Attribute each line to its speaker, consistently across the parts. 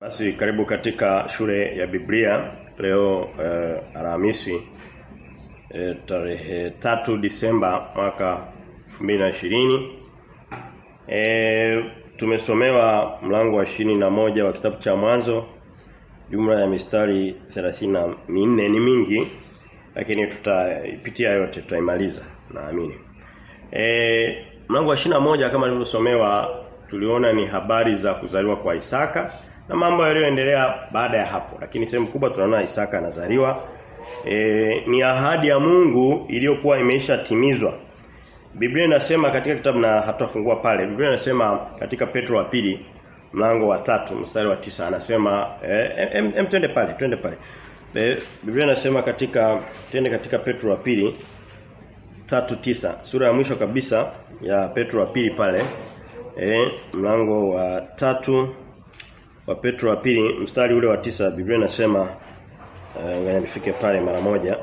Speaker 1: Basi karibu katika shule ya Biblia leo eh, Alhamisi eh, tarehe3 Disemba mwaka 2020. Eh tumesomewa mlango wa na moja wa kitabu cha mwanzo jumla ya mistari 34 ni mingi lakini tutaipitia yote tutaimaliza naamini. Eh mlango wa moja kama nilivyosomewa tuliona ni habari za kuzaliwa kwa Isaka na mambo yaliyoendelea baada ya hapo. Lakini sehemu kubwa tunaona Isaka anazaliwa. E, ni ahadi ya Mungu iliyokuwa imeisha timizwa. Biblia inasema katika kitabu na hatutafungua pale. Biblia inasema katika Petro wa pili mlango wa tatu mstari wa tisa anasema eh em, em twende pale, twende pale. E, Biblia inasema katika twende katika Petro wa pili tatu tisa sura ya mwisho kabisa ya Petro wa pili pale eh mlango wa tatu wa Petro wa pili mstari ule wa tisa Biblia inasema uh, nifike pale mara moja.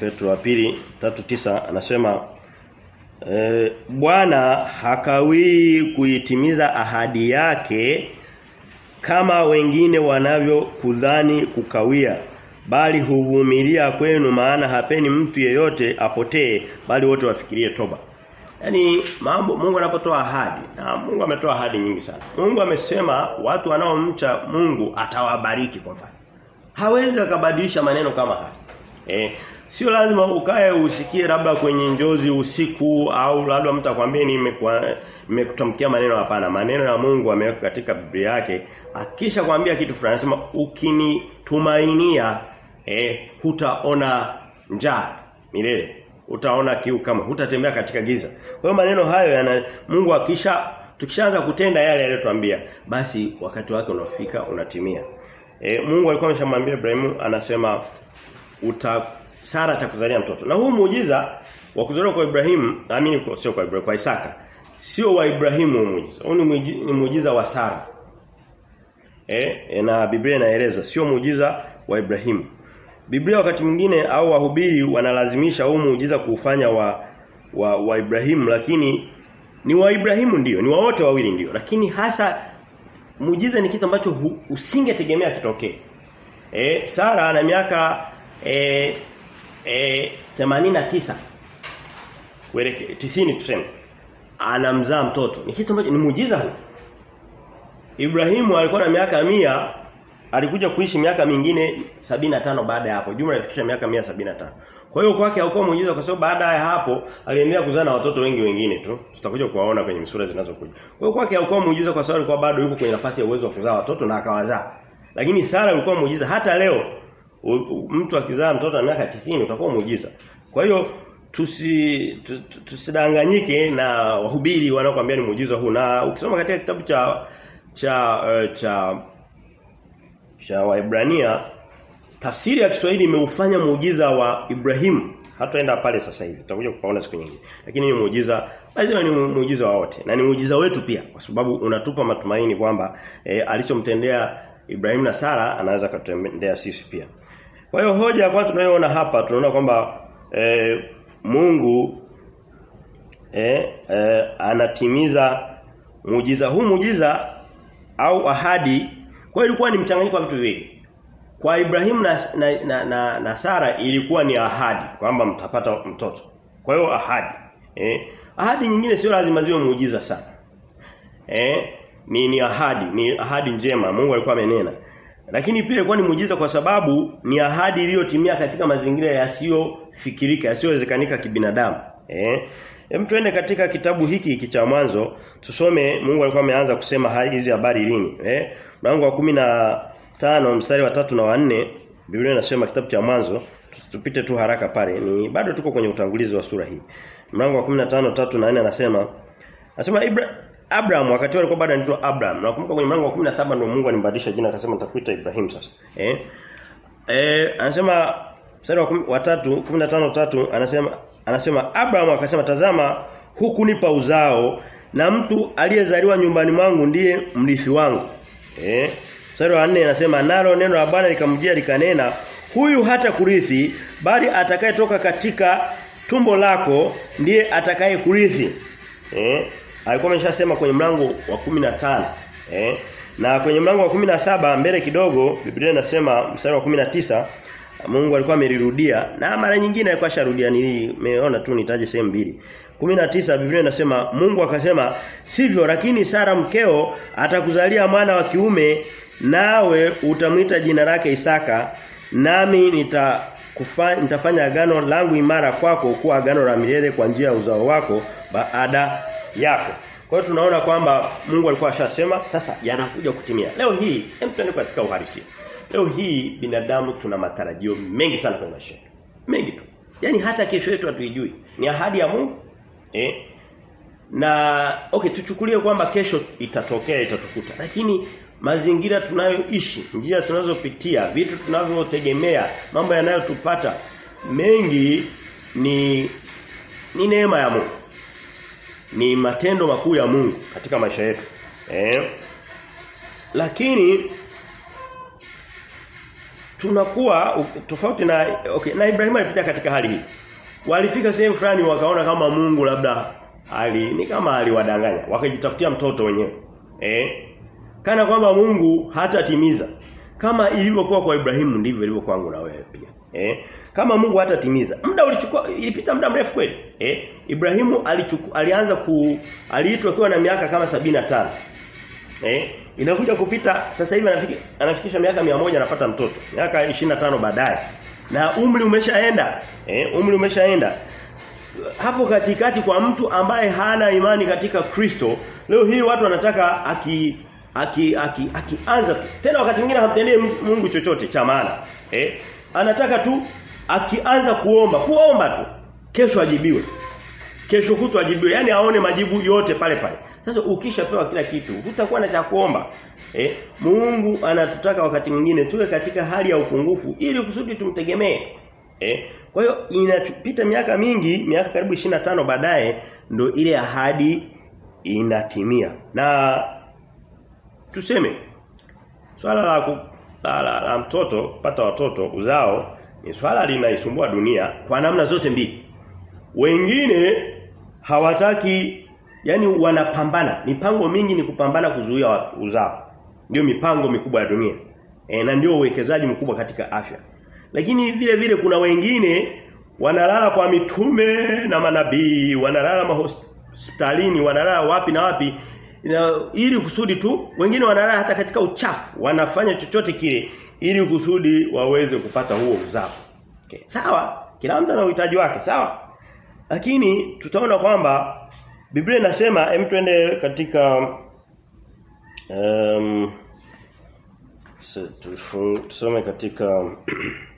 Speaker 1: Petro wa pili tatu tisa anasema e, Bwana hakawii kuitimiza ahadi yake kama wengine wanavyokudhani kukawia bali huvumilia kwenu maana hapeni mtu yeyote apotee bali wote wafikirie toba Yaani mambo Mungu anapotoa ahadi na Mungu ametoa ahadi nyingi sana. Mungu amesema watu wanaomcha Mungu atawabariki kwa mfano. Hawezi akabadilisha maneno kama haya. Eh, sio lazima ukae usikie labda kwenye njozi usiku au labda mtu akwambie nimekutamkia maneno hapana. Maneno ya Mungu ameweka katika Biblia yake. Akisha kwambia kitu fulani anasema ukinitumainia eh hutaona njaa milele utaona kiu kama hutatembea katika giza. Kwa hiyo maneno hayo yana Mungu akisha tukishaanza kutenda yale aliyotuambia basi wakati wake unafika unatimia. E, Mungu alikuwa ameshamwambia Ibrahimu anasema uta Sara atakuzalia mtoto. Na huu muujiza wa kuzaliwa kwa Ibrahimu, amini sio kwa Ibrahimu, kwa Isaka. Sio wa Ibrahimu muujiza. Huu ni muujiza wa Sara. Eh, na Biblia inaeleza sio muujiza wa Ibrahimu. Biblia wakati mwingine au wahubiri wanalazimisha huu muujiza kuufanya wa wa, wa Ibrahimu lakini ni wa Ibrahimu ndio, ni wa wote wawili ndio. Lakini hasa muujiza ni kitu ambacho usingetegemea kitokee. Eh Sara ana miaka eh eh 89 kuelekea 90 tuseme. Anamzaa mtoto. Ni kitu ambacho ni muujiza huu. Ibrahimu alikuwa na miaka mia alikuja kuishi miaka mingine tano baada ya hapo. Jumla ilifikisha miaka 175. Kwa hiyo kwake haukuwa muujiza kwa sababu baada ya hapo aliendelea kuzaa na watoto wengi wengine tu. Tutakuja kuwaona kwenye misura zinazokuja. Kwa hiyo kwake haukuwa muujiza kwa sababu alikuwa bado yuko kwenye nafasi ya uwezo wa kuzaa watoto na akawazaa. Lakini Sara alikuwa muujiza hata leo mtu akizaa mtoto na miaka 90 utakuwa muujiza. Kwa hiyo tusi tusidanganyike na wahubiri wanaokuambia ni muujiza huu na ukisoma katika kitabu cha cha uh, cha cha Waebrania tafsiri ya Kiswahili imeufanya muujiza wa Ibrahimu. Hataenda pale sasa hivi tutakuja kupaona siku nyingine. Lakini ni muujiza lazima ni muujiza wa wote. Na ni muujiza wetu pia kwa sababu unatupa matumaini kwamba e, alichomtendea Ibrahimu na Sara anaweza kutendea sisi pia. Kwa hiyo hoja kwa tunayoona hapa tunaona kwamba e, Mungu e, e, anatimiza muujiza huu muujiza au ahadi kwa hiyo ilikuwa ni mchanganyiko wa vitu viwili. Kwa Ibrahimu na, na, na, na, na Sara ilikuwa ni ahadi kwamba mtapata mtoto. Kwa hiyo ahadi. Eh, ahadi nyingine sio lazima ziwe muujiza sana. Eh, ni ni ahadi, ni ahadi njema Mungu alikuwa amenena. Lakini pia ilikuwa ni muujiza kwa sababu ni ahadi iliyotimia katika mazingira yasiyofikirika, yasiyowezekanika kibinadamu. Eh? Hem tuende katika kitabu hiki hiki cha mwanzo tusome Mungu alikuwa ameanza kusema hizi habari lini eh mlango wa kumi na tano mstari wa tatu na wa Biblia inasema kitabu cha mwanzo. Tupite tu haraka pale. Ni bado tuko kwenye utangulizi wa sura hii. Mlango wa 15 tatu na 4 anasema anasema Abraham wakati alikuwa bado anaitwa Abraham nakumbuka kwenye mlango wa 17 ndio Mungu alimbadilisha jina akasema nitakuita Ibrahim sasa. Eh? Eh anasema mstari wa 3 15 tatu anasema anasema Abraham akasema tazama hukunipa uzao na mtu aliyezaliwa nyumbani mwangu ndiye mrithi wangu eh mstari wa 4 inasema nalo neno la Bwana likamjia likanena huyu hata kurithi bali atakayetoka katika tumbo lako ndiye atakaye kurithi eh alikuwa ameshasema kwenye mlango wa 15 Eh? Na kwenye mlango wa 17 mbele kidogo Biblia inasema mstari wa 19 Mungu alikuwa amelirudia na mara nyingine alikuwa sharudia meona tu nitaje sehemu mbili. 19 Biblia inasema Mungu akasema sivyo lakini Sara mkeo atakuzalia mwana wa kiume nawe utamwita jina lake Isaka nami nita kufa, nitafanya agano langu imara kwako kuwa agano la milele kwa njia ya uzao wako baada yako. Kwa hiyo tunaona kwamba Mungu alikuwa ashasema sasa yanakuja kutimia. Leo hii hem katika uhalisia. Leo hii binadamu tuna matarajio mengi sana kwenye maisha. Mengi tu. Yaani hata kesho yetu hatuijui. Ni ahadi ya Mungu. Eh? Na okay tuchukulie kwamba kesho itatokea itatukuta. Lakini mazingira tunayoishi, njia tunazopitia, vitu tunavyotegemea, mambo yanayotupata mengi ni ni neema ya Mungu. Ni matendo makuu ya Mungu katika maisha yetu. Eh? Lakini tunakuwa tofauti na okay, na Ibrahimu alipita katika hali hii. Walifika sehemu fulani wakaona kama Mungu labda ali ni kama aliwadanganya, wakajitafutia mtoto wenyewe. Eh? Kana kwamba Mungu hatatimiza. Kama ilivyokuwa kwa Ibrahimu ndivyo ilivyo kwangu na wewe pia. Eh? Kama Mungu hatatimiza. Muda ulichukua ilipita muda mrefu kweli. Eh? Ibrahimu alichuku, alianza ku aliitwa akiwa na miaka kama 75. Eh? Inakuja kupita sasa hivi anafikisha miaka 100 anapata mtoto. Miaka 25 baadaye. Na umri umeshaenda. Eh? Umri umeshaenda. Hapo katikati kwa mtu ambaye hana imani katika Kristo, leo hii watu wanataka aki aki aki akianza tena wakati mwingine hamtendee Mungu chochote cha maana. Eh? Anataka tu akianza kuomba, kuomba tu kesho ajibiwe. Kesho kutu ajibiwe, yani aone majibu yote pale pale. Sasa ukishapewa kila kitu, hutakuwa na cha kuomba. Eh? Mungu anatutaka wakati mwingine tuwe katika hali ya upungufu ili kusudi tumtegemee. Eh? Kwa hiyo inapita miaka mingi, miaka karibu 25 baadaye ndo ile ahadi inatimia. Na tuseme swala la, ku, la, la, la mtoto pata watoto uzao ni swala linaisumbua dunia kwa namna zote mbili. Wengine hawataki yani wanapambana. Mipango mingi ni kupambana kuzuia uzao. Ndio mipango mikubwa ya dunia. E, na ndio uwekezaji mkubwa katika afya. Lakini vile vile kuna wengine wanalala kwa mitume na manabii, wanalala mahospitalini, wanalala wapi na wapi na, ili kusudi tu wengine wanalala hata katika uchafu wanafanya chochote kile ili kusudi waweze kupata huo uzao. Okay. Sawa? Kila mtu ana uhitaji wake, sawa? Lakini tutaona kwamba Biblia inasema hem twende katika um, tusome katika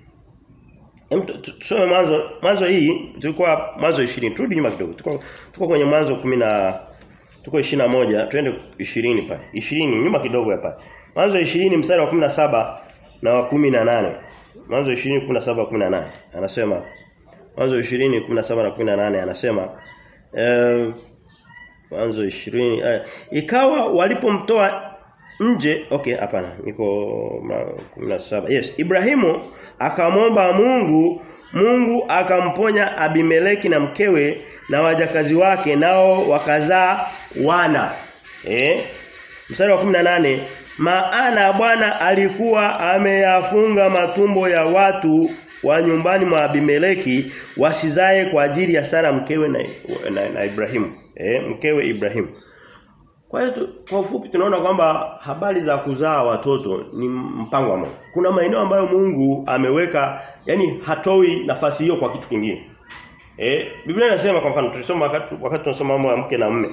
Speaker 1: hem tusome mwanzo mwanzo hii tulikuwa mwanzo 20 turudi nyuma kidogo tuko tuko kwenye mwanzo 10 na tuko 21 twende 20 pale 20 nyuma kidogo hapa mwanzo 20 mstari wa 17 na wa 18 mwanzo 20 17 18 anasema mwanzo 20 17 na 18 anasema eh mwanzo 20 eh, ikawa walipomtoa nje okay hapana niko 17 yes Ibrahimu akamwomba Mungu Mungu akamponya Abimeleki na mkewe na wajakazi wake nao wakazaa wana eh mstari wa 18 maana Bwana alikuwa ameyafunga matumbo ya watu wa nyumbani mwa Abimeleki wasizae kwa ajili ya Sara mkewe na, na, na Ibrahimu eh mkewe Ibrahimu kwa hiyo kwa ufupi tunaona kwamba habari za kuzaa watoto ni mpango wa Mungu. Kuna maeneo ambayo Mungu ameweka yani hatoi nafasi hiyo kwa kitu kingine. Eh Biblia inasema kwa mfano tulisoma wakati wakati tunasoma mambo ya mke na mume.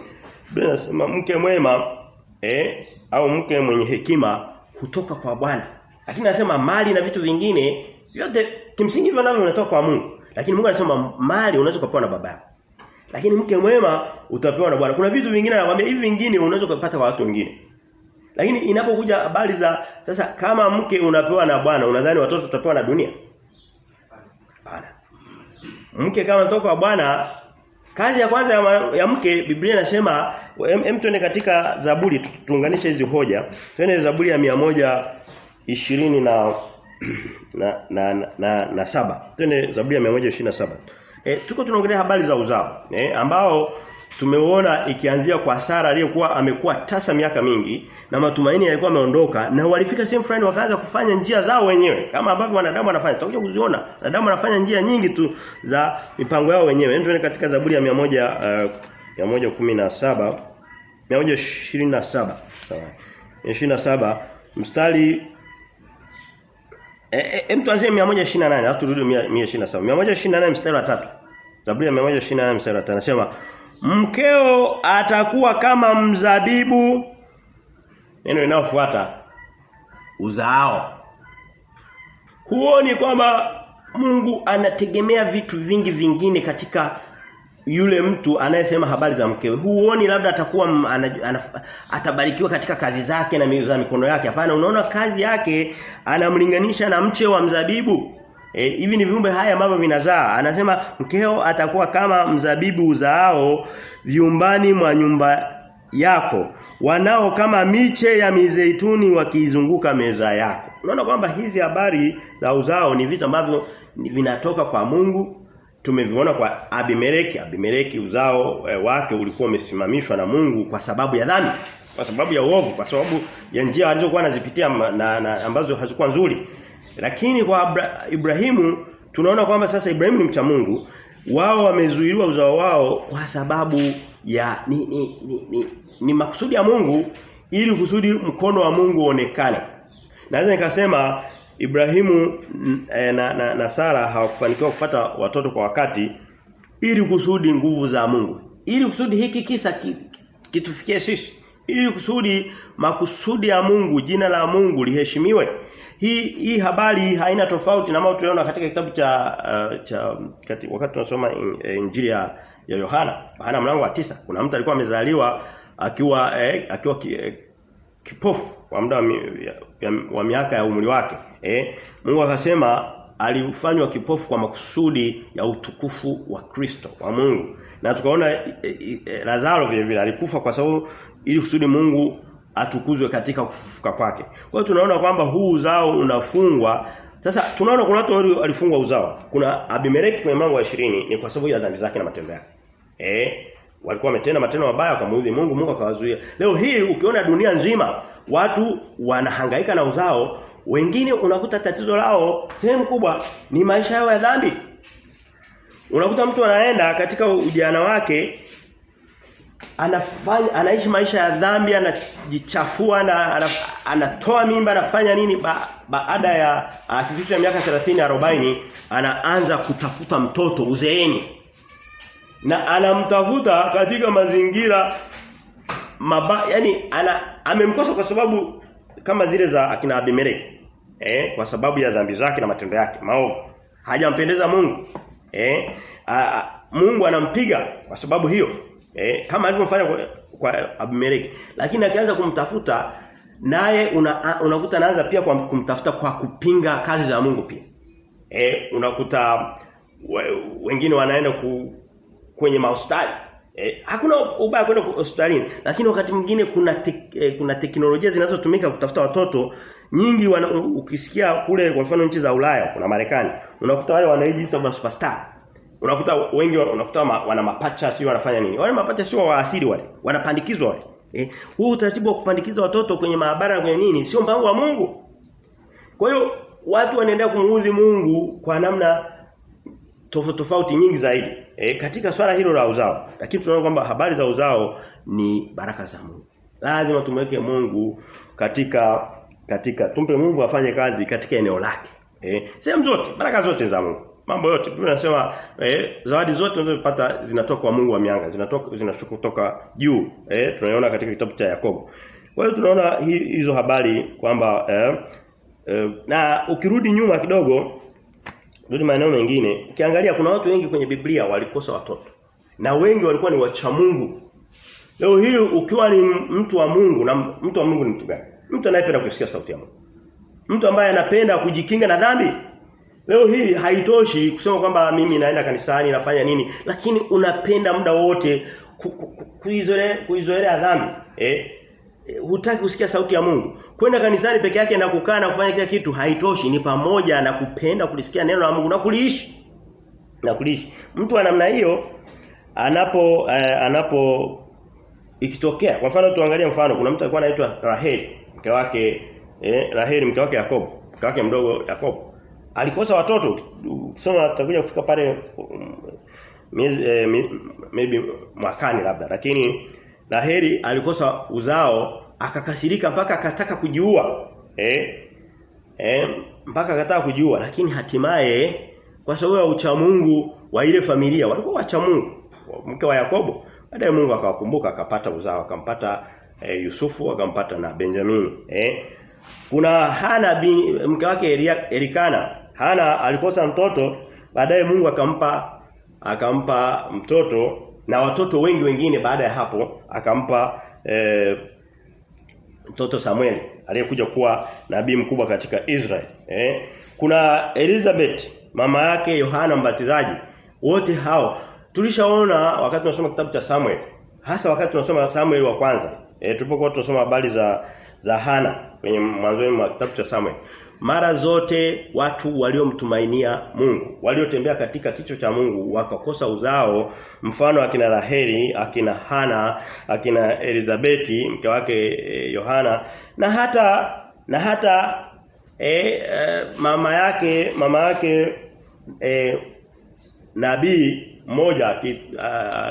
Speaker 1: Biblia inasema mke mwema eh au mke mwenye hekima hutoka kwa Bwana. Lakini nasema mali na vitu vingine vyote kimsingi hivyo navyo unatoka kwa Mungu. Lakini Mungu anasema mali unaweza kupewa na baba yako. Lakini mke mwema utapewa na Bwana. Kuna vitu vingine anakuambia hivi vingine unaweza kupata kwa watu wengine. Lakini inapokuja habari za sasa kama mke unapewa na Bwana, unadhani watoto utapewa na dunia? Hapana. Mke kama toka kwa Bwana, kazi ya kwanza ya, ya mke Biblia inasema hem twende katika Zaburi tuunganishe hizi hoja. Twende Zaburi ya 120 na na na na, na, na saba. Twende Zaburi ya 127. E, tuko tunaongelea habari za uzao eh, ambao tumeuona ikianzia kwa Sara aliyekuwa amekuwa tasa miaka mingi na matumaini yalikuwa yameondoka na walifika sehemu fulani wakaanza kufanya njia zao wenyewe kama ambavyo wanadamu wanafanya. Tutakuja kuziona. Wanadamu wanafanya njia nyingi tu za mipango yao wenyewe. Ndio katika Zaburi ya 100 uh, 117 127 sawa. 27 mstari eh tuanzie mtu anasema 128 alafu turudi 127. 128 mstari wa 3. Zaburi ya 128 mstari wa 5 anasema mkeo atakuwa kama mzabibu neno linalofuata uzao huoni kwamba Mungu anategemea vitu vingi vingine katika yule mtu anayesema habari za mkewe huoni labda atakuwa atabarikiwa katika kazi zake na za mikono yake hapana unaona kazi yake anamlinganisha na mche wa mzabibu hivi E, hivi ni viumbe haya ambavyo vinazaa. Anasema mkeo atakuwa kama mzabibu uzaao vyumbani mwa nyumba yako. Wanao kama miche ya mizeituni wakizunguka meza yako. Unaona kwamba hizi habari za uzao ni vitu ambavyo vinatoka kwa Mungu. Tumeviona kwa Abimeleki. Abimeleki uzao e, wake ulikuwa umesimamishwa na Mungu kwa sababu ya dhambi. Kwa sababu ya uovu, kwa sababu ya njia alizokuwa anazipitia na, na ambazo hazikuwa nzuri. Lakini kwa Abra, Ibrahimu tunaona kwamba sasa Ibrahimu ni mcha Mungu. Wao wamezuiliwa uzao wao kwa sababu ya ni ni, ni, ni, ni makusudi ya Mungu ili kusudi mkono wa Mungu uonekane. Naweza nikasema Ibrahimu na, na, na Sara hawakufanikiwa kupata watoto kwa wakati ili kusudi nguvu za Mungu. Ili kusudi hiki kisa kitufikie sisi. Ili kusudi makusudi ya Mungu, jina la Mungu liheshimiwe. Hii hii habari haina tofauti na mambo tuliona katika kitabu cha uh, cha kati, wakati tunasoma in, Injili ya ya Yohana. Yohana mlango wa tisa Kuna mtu alikuwa amezaliwa akiwa eh, akiwa ki, eh, kipofu kwa muda wa, miaka ya umri wake. Eh, Mungu akasema alifanywa kipofu kwa makusudi ya utukufu wa Kristo wa Mungu. Na tukaona eh, eh, Lazaro vile vile alikufa kwa sababu ili kusudi Mungu atukuzwe katika kufufuka kwake. Kwa hiyo tunaona kwamba huu uzao unafungwa. Sasa tunaona kuna watu walifungwa uzao. Kuna Abimeleki kwenye mlango wa 20 ni kwa sababu ya dhambi zake na matendo yake. Eh, walikuwa wametenda matendo mabaya kumuudhi Mungu, Mungu akawazuia. Leo hii ukiona dunia nzima watu wanahangaika na uzao, wengine unakuta tatizo lao sehemu kubwa ni maisha yao ya dhambi. Unakuta mtu anaenda katika ujana wake anafanya anaishi maisha ya dhambi anajichafua na anatoa mimba anafanya nini ba, baada ya akifikisha miaka 30 40 anaanza kutafuta mtoto uzeeni na anamtafuta katika mazingira maba yani ana amemkosa kwa sababu kama zile za akina Abimeleki eh kwa sababu ya dhambi zake na matendo yake maovu hajampendeza Mungu eh a, a, Mungu anampiga kwa sababu hiyo Eh, kama alivyofanya kwa, kwa Abimeleki. Lakini akianza kumtafuta naye unakuta una anaanza pia kwa kumtafuta kwa kupinga kazi za Mungu pia. Eh, unakuta wengine wanaenda ku, kwenye mahospitali. Eh, hakuna ubaya kwenda hospitalini, lakini wakati mwingine kuna te, eh, kuna teknolojia zinazotumika kutafuta watoto nyingi wana, ukisikia kule kwa mfano nchi za Ulaya, kuna Marekani, unakuta wale wanaojiita superstar Unakuta wengi unakuta ma, wana mapacha sio wanafanya nini? Wale mapacha sio wa asili wale. Wanapandikizwa wale. Eh, huu utaratibu wa kupandikiza watoto kwenye maabara kwenye nini? Sio mpango wa Mungu. Kwa hiyo watu wanaendelea kumuudhi Mungu kwa namna tofauti tofauti nyingi zaidi. E, katika swala hilo la uzao. Lakini tunaona kwamba habari za uzao ni baraka za Mungu. Lazima tumweke Mungu katika katika tumpe Mungu afanye kazi katika eneo lake. Eh, sehemu zote, baraka zote za Mungu mambo yote Biblia eh, zawadi zote tunazopata zinatoka kwa Mungu wa mianga zinatoka zinashuka kutoka juu eh, tunaiona katika kitabu cha Yakobo kwa hiyo tunaona hizo habari kwamba eh, eh, na ukirudi nyuma kidogo rudi maeneo mengine. Ukiangalia kuna watu wengi kwenye Biblia walikosa watoto. Na wengi walikuwa ni wacha Mungu. Leo hii ukiwa ni mtu wa Mungu na mtu wa Mungu ni mtu gani? Mtu anayependa kusikia sauti ya Mungu. Mtu ambaye anapenda kujikinga na dhambi. Leo hii haitoshi kusema kwamba mimi naenda kanisani nafanya nini. Lakini unapenda muda wote kuizoelea kuizoelea dhambi. Eh hutaki kusikia sauti ya Mungu. Kwenda kanisani peke yake na kukaa na kufanya kila kitu haitoshi. Ni pamoja na kupenda kulisikia neno la Mungu na kuliishi. Na kuliishi. Mtu wa namna hiyo anapo eh, anapo ikitokea. Kwa mfano tuangalie mfano. Kuna mtu alikuwa anaitwa Raheli mke wake eh, Raheli mke wake Yakobo. Mke wake mdogo Yakobo. Alikosa watoto. Ukisoma tutakuja kufika pale um, miezi eh, maybe mwakani labda. Lakini Raheli alikosa uzao akakasirika mpaka akataka kujiua. Eh? Eh mpaka akataka kujiua lakini hatimaye kwa sababu ya uchamungu wa ile familia walikuwa wacha Mungu mke wa Yakobo baadaye Mungu akawakumbuka akapata uzao akampata eh, Yusufu akampata na Benjamin eh? Kuna Hana bin, mke wake Erikana. Hana alikosa mtoto baadaye Mungu akampa akampa mtoto na watoto wengi wengine baada ya hapo akampa mtoto mtoto Samuel aliyekuja kuwa nabii mkubwa katika Israel eh kuna Elizabeth mama yake Yohana Mbatizaji wote hao tulishaona wakati tunasoma kitabu cha Samuel hasa wakati tunasoma Samuel wa kwanza eh tulipokuwa tunasoma habari za za Hana kwenye mwanzo wa kitabu cha Samuel mara zote watu waliomtumainia Mungu waliotembea katika kicho cha Mungu wakakosa uzao mfano akina Raheli akina Hana akina Elizabeti mke wake e, Yohana na hata na hata e, e, mama yake mama yake e, nabii mmoja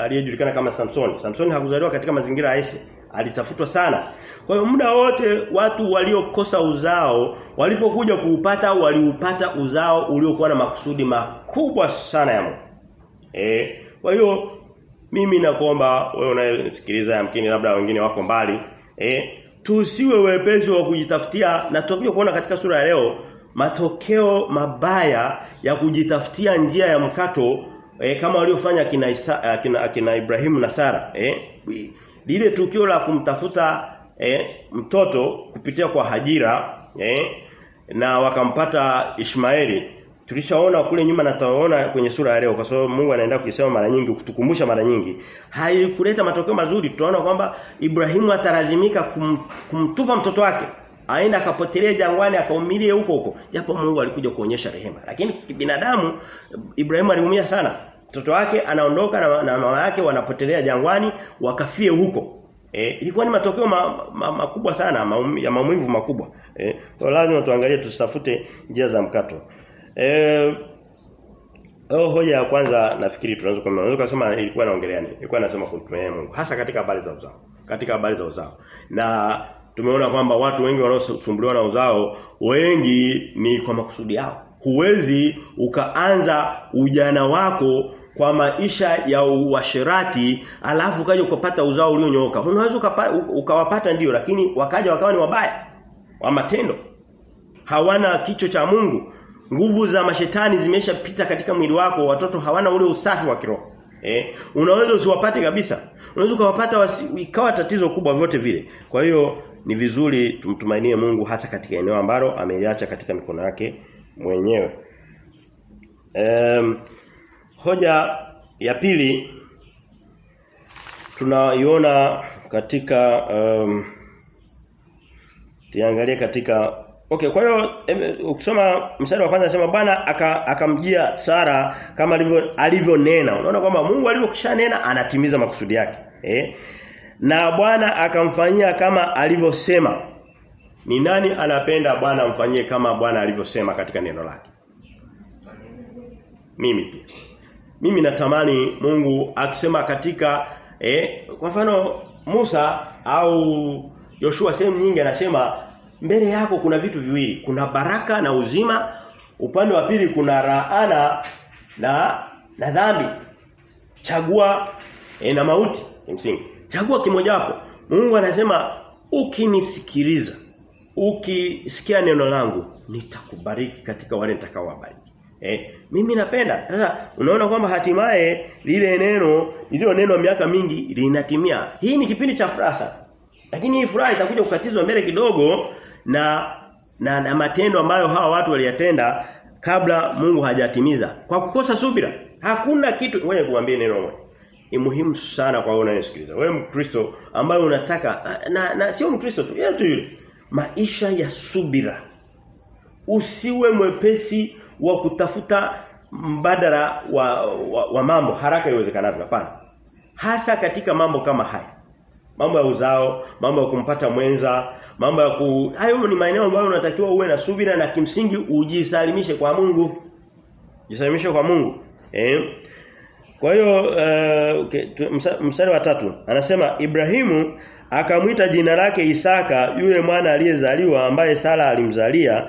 Speaker 1: aliyejulikana kama Samsoni. Samsoni hakuzaliwa katika mazingira rahisi. Alitafutwa sana. Kwa hiyo muda wote watu waliokosa uzao walipokuja kuupata waliupata uzao uliokuwa na makusudi makubwa sana ya Mungu. Eh, kwa hiyo mimi nakuomba wewe unayesikiliza yamkini labda wengine wako mbali, eh, tusiwe wepesi wa kujitafutia na tutakuja kuona katika sura ya leo matokeo mabaya ya kujitafutia njia ya mkato eh, kama waliofanya kina, kina, kina Ibrahimu na Sara eh lile tukio la kumtafuta eh, mtoto kupitia kwa Hajira eh, na wakampata Ishmaeli. Tulishaona kule nyuma na tutaona kwenye sura ya leo kwa sababu Mungu anaenda kusema mara nyingi kutukumbusha mara nyingi. Haikuleta matokeo mazuri tunaona kwamba Ibrahimu atalazimika kum, kumtupa mtoto wake aenda akapotelea jangwani akaumilie huko huko. Japo Mungu alikuja kuonyesha rehema. Lakini binadamu Ibrahimu aliumia sana. Mtoto wake anaondoka na, na mama yake wanapotelea jangwani wakafie huko Eh, ilikuwa ni matokeo makubwa ma, ma, sana maum, ya maumivu makubwa. Eh, kwa lazima tuangalie tusitafute njia za mkato. Eh Oh, hoja ya kwanza nafikiri tunaweza kusema unaweza kusema ilikuwa inaongelea nini? Ilikuwa inasema kumtumainia Mungu hasa katika habari za uzao. Katika habari za uzao. Na tumeona kwamba watu wengi wanaosumbuliwa na uzao wengi ni kwa makusudi yao. Huwezi ukaanza ujana wako kwa maisha ya uasherati alafu ukaja ukapata uzao ulionyooka. Unaweza ukawapata ndiyo lakini wakaja wakawa ni wabaya wa matendo. Hawana kicho cha Mungu. Nguvu za mashetani zimeshapita katika mwili wako, watoto hawana ule usafi wa kiroho. Eh, unaweza usiwapate kabisa. Unaweza ukawapata ikawa tatizo kubwa vyote vile. Kwa hiyo ni vizuri tumtumainie Mungu hasa katika eneo ambalo ameliacha katika mikono yake mwenyewe. Um, hoja ya pili tunaiona katika um, tiangalie katika Okay, kwa hiyo ukisoma mstari wa kwanza anasema Bwana akamjia aka Sara kama alivyo alivyonena. Unaona kwamba Mungu alivyokishanena anatimiza makusudi yake. Eh? Na Bwana akamfanyia kama alivyosema. Ni nani anapenda Bwana amfanyie kama Bwana alivyosema katika neno lake? Mimi pia. Mimi natamani Mungu akisema katika eh, kwa mfano Musa au Yoshua sehemu nyingi anasema mbele yako kuna vitu viwili, kuna baraka na uzima, upande wa pili kuna raana na na dhambi. Chagua e, na mauti kimsingi. Chagua kimojawapo. Mungu anasema ukinisikiliza, ukisikia neno langu, nitakubariki katika wale nitakaowabariki. Eh, mimi napenda. Sasa unaona kwamba hatimaye lile neno, lile neno miaka mingi linatimia. Hii ni kipindi cha furaha Lakini hii furaha itakuja kukatizwa mbele kidogo na na, na matendo ambayo hawa watu waliyatenda kabla Mungu hajatimiza. Kwa kukosa subira hakuna kitu wewe kuambie neno moja. Ni muhimu sana kwa wewe unayesikiliza wewe mkristo ambaye unataka na, na sio mkristo tu yeye tu yule. Maisha ya subira. Usiwe mwepesi wa kutafuta mbadala wa, wa, wa mambo haraka iwezekanavyo hapana hasa katika mambo kama haya Mambo ya uzao, mambo ya kumpata mwenza, mambo ya ku hayo ni maeneo ambayo unatakiwa uwe na subira na kimsingi ujisalimishe kwa Mungu. Jisalimishe kwa Mungu. Eh? Kwa hiyo uh, okay, mstari wa tatu anasema Ibrahimu akamwita jina lake Isaka yule mwana aliyezaliwa ambaye Sara alimzalia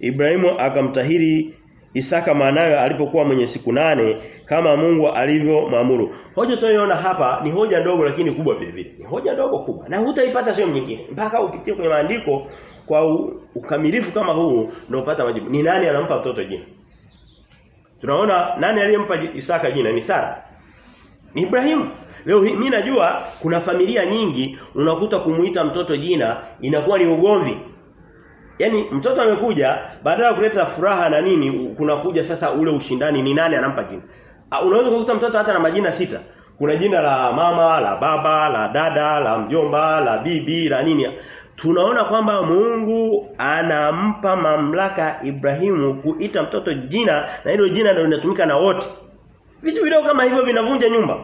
Speaker 1: Ibrahimu akamtahiri Isaka maanayo alipokuwa mwenye siku nane kama Mungu alivyomwamuru. Hoja tunayoona hapa ni hoja ndogo lakini kubwa vile vile. Ni hoja ndogo kubwa na hutaipata sehemu nyingine mpaka upitie kwenye maandiko kwa ukamilifu kama huu ndio upata majibu. Ni nani anampa mtoto jina? Tunaona nani aliyempa Isaka jina ni Sara. Ni Ibrahimu. Leo mimi najua kuna familia nyingi unakuta kumuita mtoto jina inakuwa ni ugomvi. Yaani mtoto amekuja baada ya kuleta furaha na nini kunakuja sasa ule ushindani ni nani anampa jina. Unaweza kukuta mtoto hata na majina sita. Kuna jina la mama, la baba, la dada, la mjomba, la bibi, la nini. Tunaona kwamba Mungu anampa mamlaka Ibrahimu kuita mtoto jina na hilo jina ndio linatumika na wote. Vitu vidogo kama hivyo vinavunja nyumba.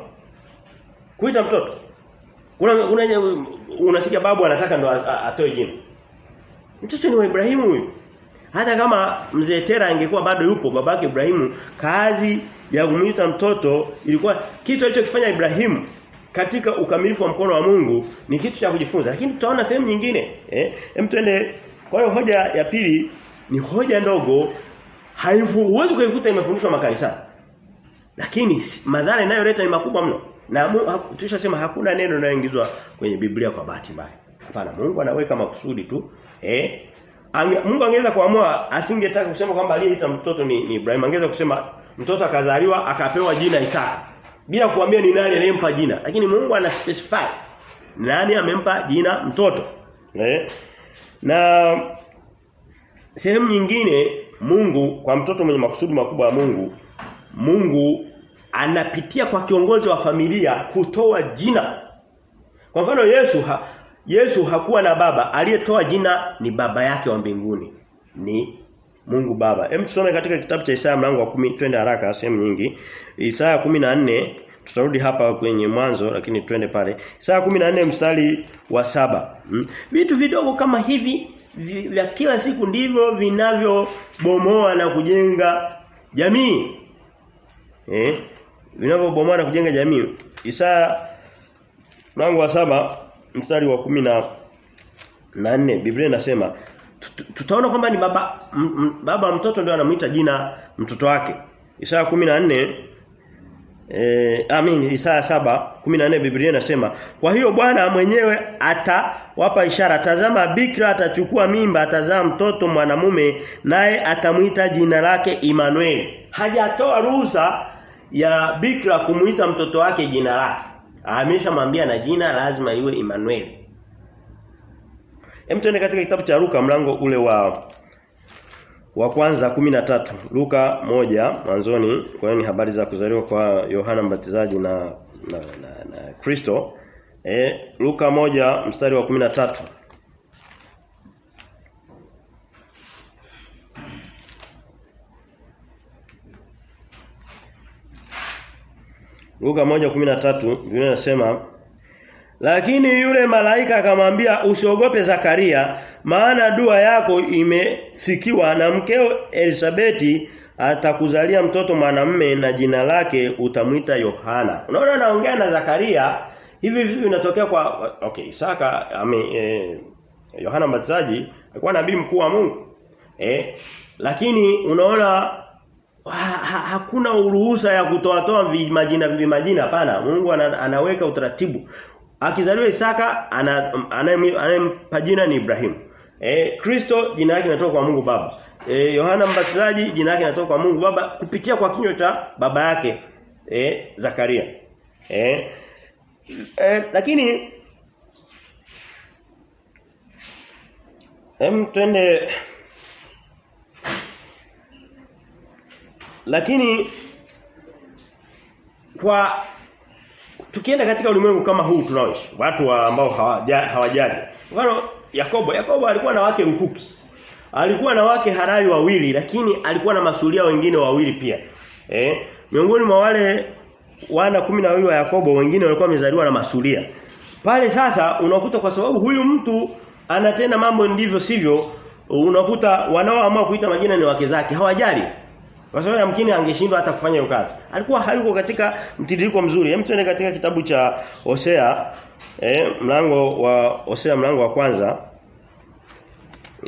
Speaker 1: Kuita mtoto. Una, una unasikia babu anataka ndo atoe jina. Mtoto ni wa Ibrahimu huyu. Hata kama mzee Tera angekuwa bado yupo babake Ibrahimu kazi ya kumuita mtoto ilikuwa kitu alichokifanya Ibrahimu katika ukamilifu wa mkono wa Mungu ni kitu cha kujifunza. Lakini tutaona sehemu nyingine eh? Hem twende. Kwa hiyo hoja ya pili ni hoja ndogo. Haifu huwezi kuikuta imefundishwa makanisani lakini madhara inayoleta ni makubwa mno. Na tushasema hakuna neno linaloingizwa kwenye Biblia kwa bahati mbaya hapana Mungu anaweka makusudi tu eh? Ange, Mungu angeweza kuamua asingetaka kusema kwamba aliyeita mtoto ni, ni Ibrahim. Angeweza kusema mtoto akazaliwa akapewa jina Isaka. Bila kuambia ni nani aliyempa jina. Lakini Mungu ana specify nani amempa jina mtoto eh? Na sehemu nyingine Mungu kwa mtoto mwenye makusudi makubwa ya Mungu Mungu anapitia kwa kiongozi wa familia kutoa jina. Kwa mfano Yesu ha, Yesu hakuwa na baba aliyetoa jina ni baba yake wa mbinguni ni Mungu Baba. Hem tusome katika kitabu cha Isaya mlango wa 10 twende haraka sehemu nyingi. Isaya 14 tutarudi hapa kwenye mwanzo lakini twende pale. Isaya 14 mstari wa saba hmm? Vitu vidogo kama hivi vya kila siku ndivyo vinavyobomoa na kujenga jamii. Eh? Vinavyobomoa na kujenga jamii. Isaya mlango wa saba mstari wa kumi na na nne Biblia inasema tutaona kwamba ni baba m, m, baba mtoto ndio anamuita jina mtoto wake. Isaya 14 eh amin Isaya 7:14 Biblia inasema kwa hiyo Bwana mwenyewe atawapa ishara tazama bikira atachukua mimba atazaa mtoto mwanamume naye atamuita jina lake Emmanuel. Hajatoa ruhusa ya bikira kumuita mtoto wake jina lake. Ameshamwambia na jina lazima iwe Emmanuel. Hem tuende katika kitabu cha Luka mlango ule wa wa kwanza tatu Luka moja mwanzoni kwa ni habari za kuzaliwa kwa Yohana Mbatizaji na na na, na Kristo. Eh Luka moja mstari wa tatu Luka 1:13 Biblia inasema lakini yule malaika akamwambia usiogope Zakaria maana dua yako imesikiwa na mkeo Elisabeti atakuzalia mtoto mwanamume na jina lake utamwita Yohana. Unaona anaongea na Zakaria hivi hivi vinatokea kwa okay Isaka ame eh, Yohana Mbatizaji alikuwa nabii mkuu wa Mungu. Eh lakini unaona ha, ha, hakuna uruhusa ya kutoa toa vimajina vimajina hapana. Mungu ana, anaweka utaratibu. Akizaliwa Isaka anayempa jina ni Ibrahim. Eh Kristo jina lake linatoka kwa Mungu Baba. Eh Yohana Mbatizaji jina lake linatoka kwa Mungu Baba kupitia kwa kinywa cha baba yake eh Zakaria. Eh, eh lakini Hem twende Lakini kwa tukienda katika ulimwengu kama huu tunaoishi, watu wa ambao hawajali. Mfano Yakobo, Yakobo alikuwa na wake mkuki. Alikuwa na wake harari wawili lakini alikuwa na masulia wengine wawili pia. Eh? Miongoni mwa wale wana kumi na wawili wa Yakobo wengine walikuwa wamezaliwa na masulia. Pale sasa unakuta kwa sababu huyu mtu anatenda mambo ndivyo sivyo unakuta wanaoamua kuita majina ni wake zake hawajali. Kwa sababu yamkini angeshindwa hata kufanya hiyo kazi. Alikuwa hayuko katika mtiririko mzuri. Hem tuende katika kitabu cha Hosea eh mlango wa Hosea mlango wa kwanza.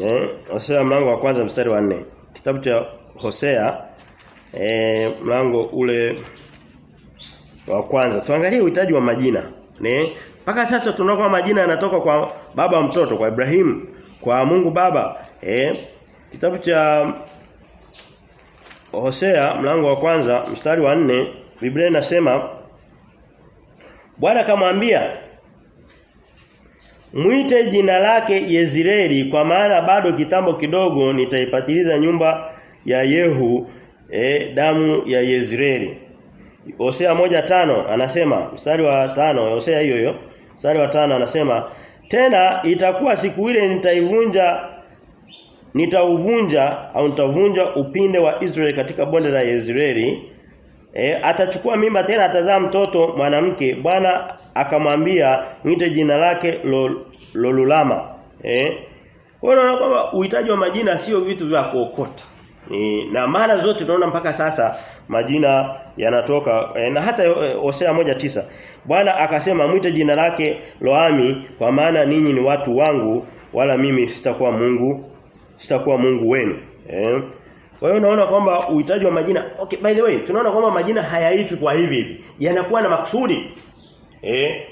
Speaker 1: Eh Hosea mlango wa kwanza mstari wa 4. Kitabu cha Hosea eh mlango ule wa kwanza. Tuangalie uhitaji wa majina. Ne? Mpaka sasa tunaona majina yanatoka kwa baba mtoto kwa ibrahim kwa Mungu Baba. Eh? Kitabu cha Hosea mlango wa kwanza mstari wa nne Biblia inasema Bwana akamwambia Mwite jina lake Yezireli kwa maana bado kitambo kidogo nitaipatiliza nyumba ya Yehu e, damu ya Yezireli. Hosea moja tano anasema mstari wa tano Hosea hiyo hiyo mstari wa tano anasema tena itakuwa siku ile nitaivunja nitauvunja au nitavunja upinde wa Israeli katika bonde la israeli e, atachukua mimba tena atazaa mtoto mwanamke. Bwana akamwambia mwite jina lake Lolulama. Eh kwa hiyo unaona kwamba uhitaji wa majina sio vitu vya kuokota. E, na mara zote tunaona mpaka sasa majina yanatoka e, na hata e, Hosea moja tisa. Bwana akasema mwite jina lake Loami kwa maana ninyi ni watu wangu wala mimi sitakuwa Mungu sitakuwa Mungu wenu eh? Kwa hiyo unaona kwamba uhitaji wa majina okay by the way tunaona kwamba majina hayaitwi kwa hivi hivi yanakuwa na makusudi eh?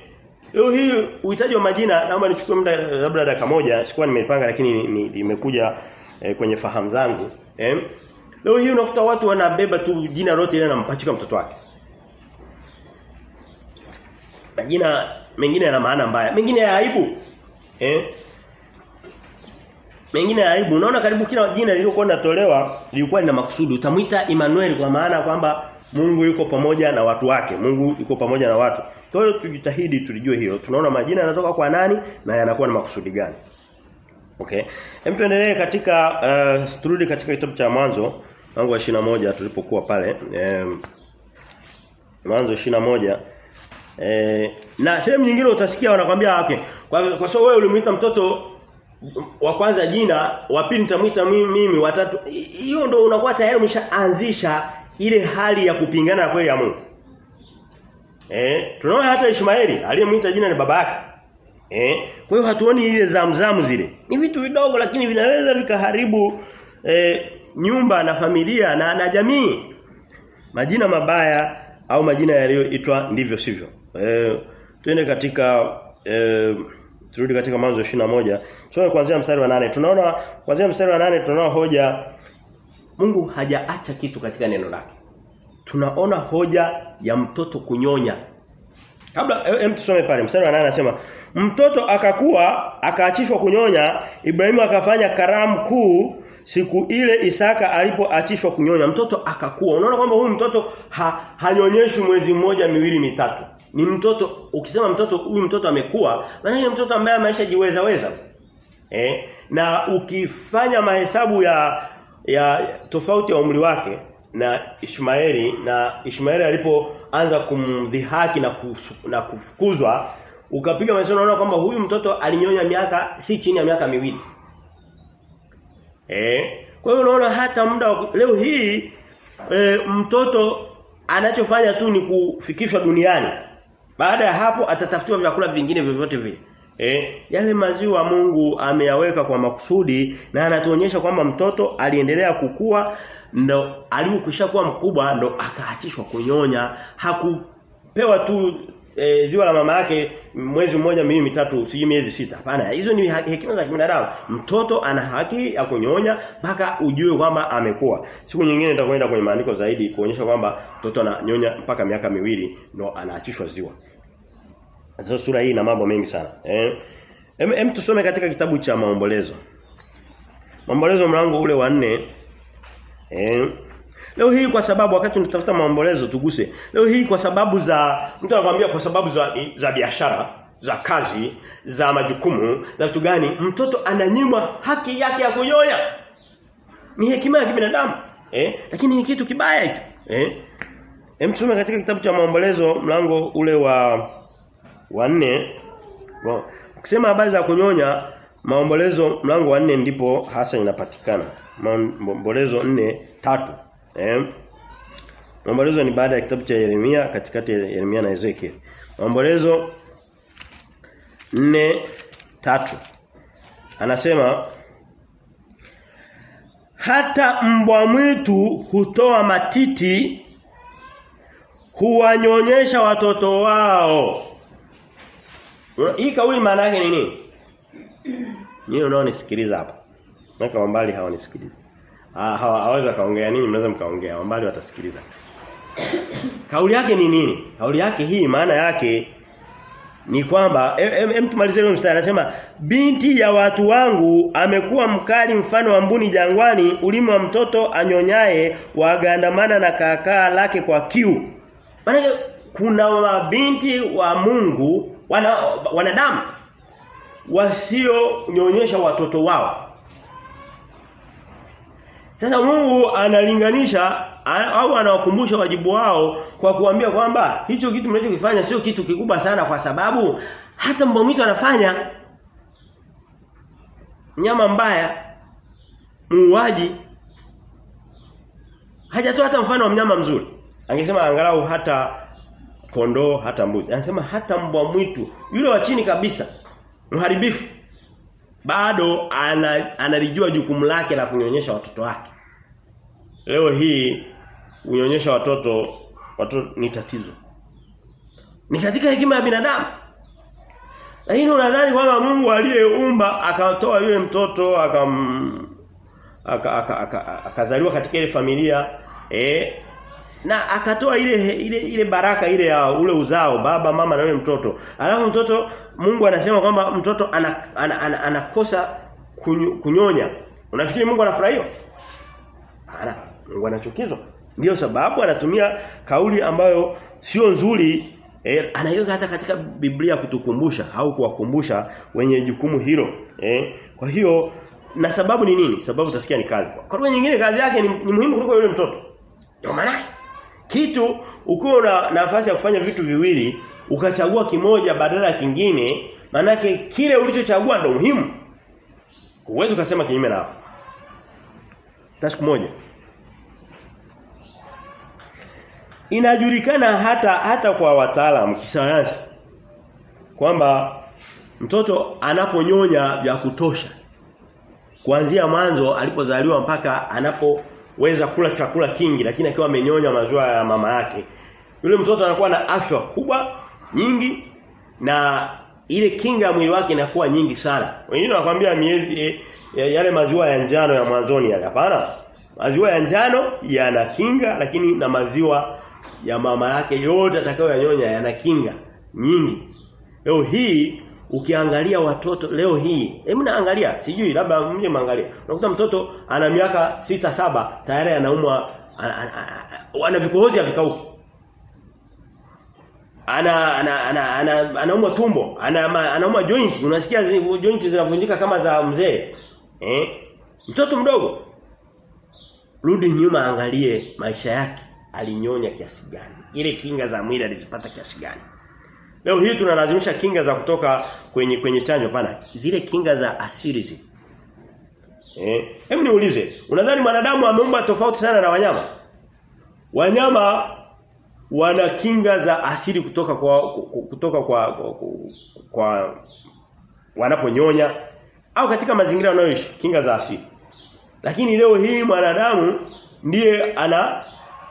Speaker 1: Leo hii uhitaji wa majina naomba nichukue muda labda dakika moja sikuwa nimepanga lakini nimekuja eh, kwenye fahamu zangu eh? Leo hii unakuta watu wanabeba tu jina lote ile anampachika mtoto wake. Majina mengine yana maana mbaya mengine ya aibu eh mengine ya aibu unaona karibu kila jina lililokuwa linatolewa lilikuwa lina makusudi utamuita Emmanuel kwa maana kwamba Mungu yuko pamoja na watu wake Mungu yuko pamoja na watu kwa hiyo tujitahidi tulijue hilo tunaona majina yanatoka kwa nani na yanakuwa na makusudi gani Okay. Hem tuendelee katika uh, turudi katika kitabu cha mwanzo mlango wa 21 tulipokuwa pale. Eh, mwanzo 21 Eh, na sehemu nyingine utasikia wanakwambia okay. Kwa, kwa sababu wewe ulimuita mtoto wa kwanza jina, wa pili nitamuita mimi, watatu. Hiyo ndio unakuwa tayari umeshaanzisha ile hali ya kupingana na kweli ya Mungu. Eh, tunaona hata Ishmaeli aliyemuita jina ni baba yake. Eh, kwa hiyo hatuoni ile zamzamu zile. Ni vitu vidogo lakini vinaweza vikaharibu eh, nyumba na familia na, na jamii. Majina mabaya au majina yaliyoitwa ndivyo sivyo. Eh, tuende katika eh, turudi katika mwanzo 21. Tusome kuanzia mstari wa nane Tunaona kuanzia mstari wa nane tunaona hoja Mungu hajaacha kitu katika neno lake. Tunaona hoja ya mtoto kunyonya. Kabla hem tusome pale mstari wa 8 anasema mtoto akakuwa akaachishwa kunyonya Ibrahimu akafanya karamu kuu siku ile Isaka alipoachishwa kunyonya mtoto akakuwa unaona kwamba huyu mtoto ha, hanyonyeshi mwezi mmoja miwili mitatu ni mtoto ukisema mtoto huyu mtoto amekuwa maana ni mtoto ambaye ameshajiweza weza. Eh? Na ukifanya mahesabu ya ya tofauti ya umri wake na Ishmaeli na Ishmaeli alipoanza kumdhihaki na kufu, na kufukuzwa ukapiga mahesabu unaona kwamba huyu mtoto alinyonya miaka si chini ya miaka miwili. Eh? Kwa hiyo unaona hata muda leo hii e, mtoto anachofanya tu ni kufikishwa duniani baada ya hapo atatafutiwa vyakula vingine vyovyote vile. Eh, yale maziwa Mungu ameyaweka kwa makusudi na anatuonyesha kwamba mtoto aliendelea kukua ndo alipokwisha mkubwa ndo akaachishwa kunyonya. Hakupewa tu e, ziwa la mama yake mwezi mmoja mimi mitatu sijui miezi sita. Hapana hizo ni hekima za kibinadamu. Mtoto ana haki ya kunyonya mpaka ujue kwamba amekuwa siku nyingine nitakwenda kwenye maandiko zaidi kuonyesha kwamba mtoto ananyonya mpaka miaka miwili ndo anaachishwa ziwa sasa sura hii ina mambo mengi sana. Eh. Em, em tusome katika kitabu cha maombolezo. Maombolezo mlango ule wa 4. Eh. Leo hii kwa sababu wakati tunatafuta maombolezo tuguse. Leo hii kwa sababu za mtu anakuambia kwa sababu za za biashara, za kazi, za majukumu, za vitu gani mtoto ananyimwa haki yake ya kunyoya. Ni hekima ya kibinadamu. Eh? Lakini ni kitu kibaya hicho. Eh? Em tusome katika kitabu cha maombolezo mlango ule wa wa nne Wow. Ukisema habari za kunyonya maombolezo mlango wa nne ndipo hasa inapatikana. Maombolezo nne tatu. Eh? Maombolezo ni baada ya kitabu cha Yeremia katikati ya Yeremia na Ezekiel. Maombolezo nne tatu. Anasema hata mbwa mwitu hutoa matiti huwanyonyesha watoto wao. Hii kauli maana yake ni nini? Ninyi unaonisikiliza hapa. Maka wambali hawanisikiliza. Ah hawa, hawaweza kaongea nini mnaweza mkaongea wambali watasikiliza. Kauli yake ni nini? Kauli yake hii maana yake ni kwamba em, em tumalizie leo mstari anasema binti ya watu wangu amekuwa mkali mfano wa mbuni jangwani ulimi wa mtoto anyonyaye wagandamana na kaakaa lake kwa kiu. Maana kuna mabinti wa Mungu wana, wanadamu wasionyonyesha watoto wao. Sasa Mungu analinganisha au anawakumbusha wajibu wao kwa kuambia kwamba hicho kitu mnachokifanya sio kitu kikubwa sana kwa sababu hata mbwa mwitu anafanya nyama mbaya muuaji hajatoa hata mfano wa mnyama mzuri angesema angalau hata kondoo hata mbuzi. Anasema hata mbwa mwitu yule wa chini kabisa mharibifu bado ana, analijua jukumu lake la kunyonyesha watoto wake. Leo hii unyonyesha watoto watoto ni tatizo. Ni katika hekima ya binadamu. Lakini unadhani kwamba Mungu aliyeumba akatoa yule mtoto akam akazaliwa aka, aka, aka katika ile familia eh na akatoa ile ile ile baraka ile ya ule uzao baba mama na yule mtoto. Alafu mtoto Mungu anasema kwamba mtoto anakosa ana, ana, ana, ana kunyonya. Unafikiri Mungu anafurahia? Ana Mungu anachukizwa. Ndio sababu anatumia kauli ambayo sio nzuri eh, anaiweka hata katika Biblia kutukumbusha au kuwakumbusha wenye jukumu hilo eh. kwa hiyo na sababu ni nini? Sababu utasikia ni kazi. Kwa lugha nyingine kazi yake ni, ni muhimu kuliko yule mtoto. Ndio maana kitu ukiwa na nafasi ya kufanya vitu viwili ukachagua kimoja badala ya kingine manake kile ulichochagua ndio muhimu. Huwezi ukasema kinyume na hapo. Siku moja. Inajulikana hata hata kwa wataalamu kisayansi kwamba mtoto anaponyonya vya kutosha kuanzia mwanzo alipozaliwa mpaka anapoweza kula chakula kingi lakini akiwa amenyonya maziwa ya mama yake. Yule mtoto anakuwa na afya kubwa nyingi na ile kinga ya mwili wake inakuwa nyingi sana. Wengine wanakuambia miezi yale maziwa ya njano ya mwanzoni yale. Hapana. Maziwa ya njano yana kinga lakini na maziwa ya mama yake yote atakayoyanyonya yana kinga nyingi. Leo hii ukiangalia watoto leo hii, hebu naangalia, sijui labda mje maangalia. Unakuta mtoto ana miaka sita saba tayari anaumwa ana, ana, ana, ana vikohozi. Ana ana ana, ana anaumwa tumbo, ana anaumwa joint, unasikia zi, joint zinavunjika kama za mzee. Eh? Mtoto mdogo. Rudi nyuma angalie maisha yake alinyonya kiasi gani ile kinga za mwili alizipata kiasi gani leo hii tunalazimisha kinga za kutoka kwenye kwenye chanjo pana zile kinga za asili zile eh hebu niulize unadhani mwanadamu ameumba tofauti sana na wanyama? Wanyama wana kinga za asili kutoka kwa kutoka kwa kwa, kwa wanaponyonya au katika mazingira wanayoishi kinga za asili. Lakini leo hii mwanadamu ndiye ana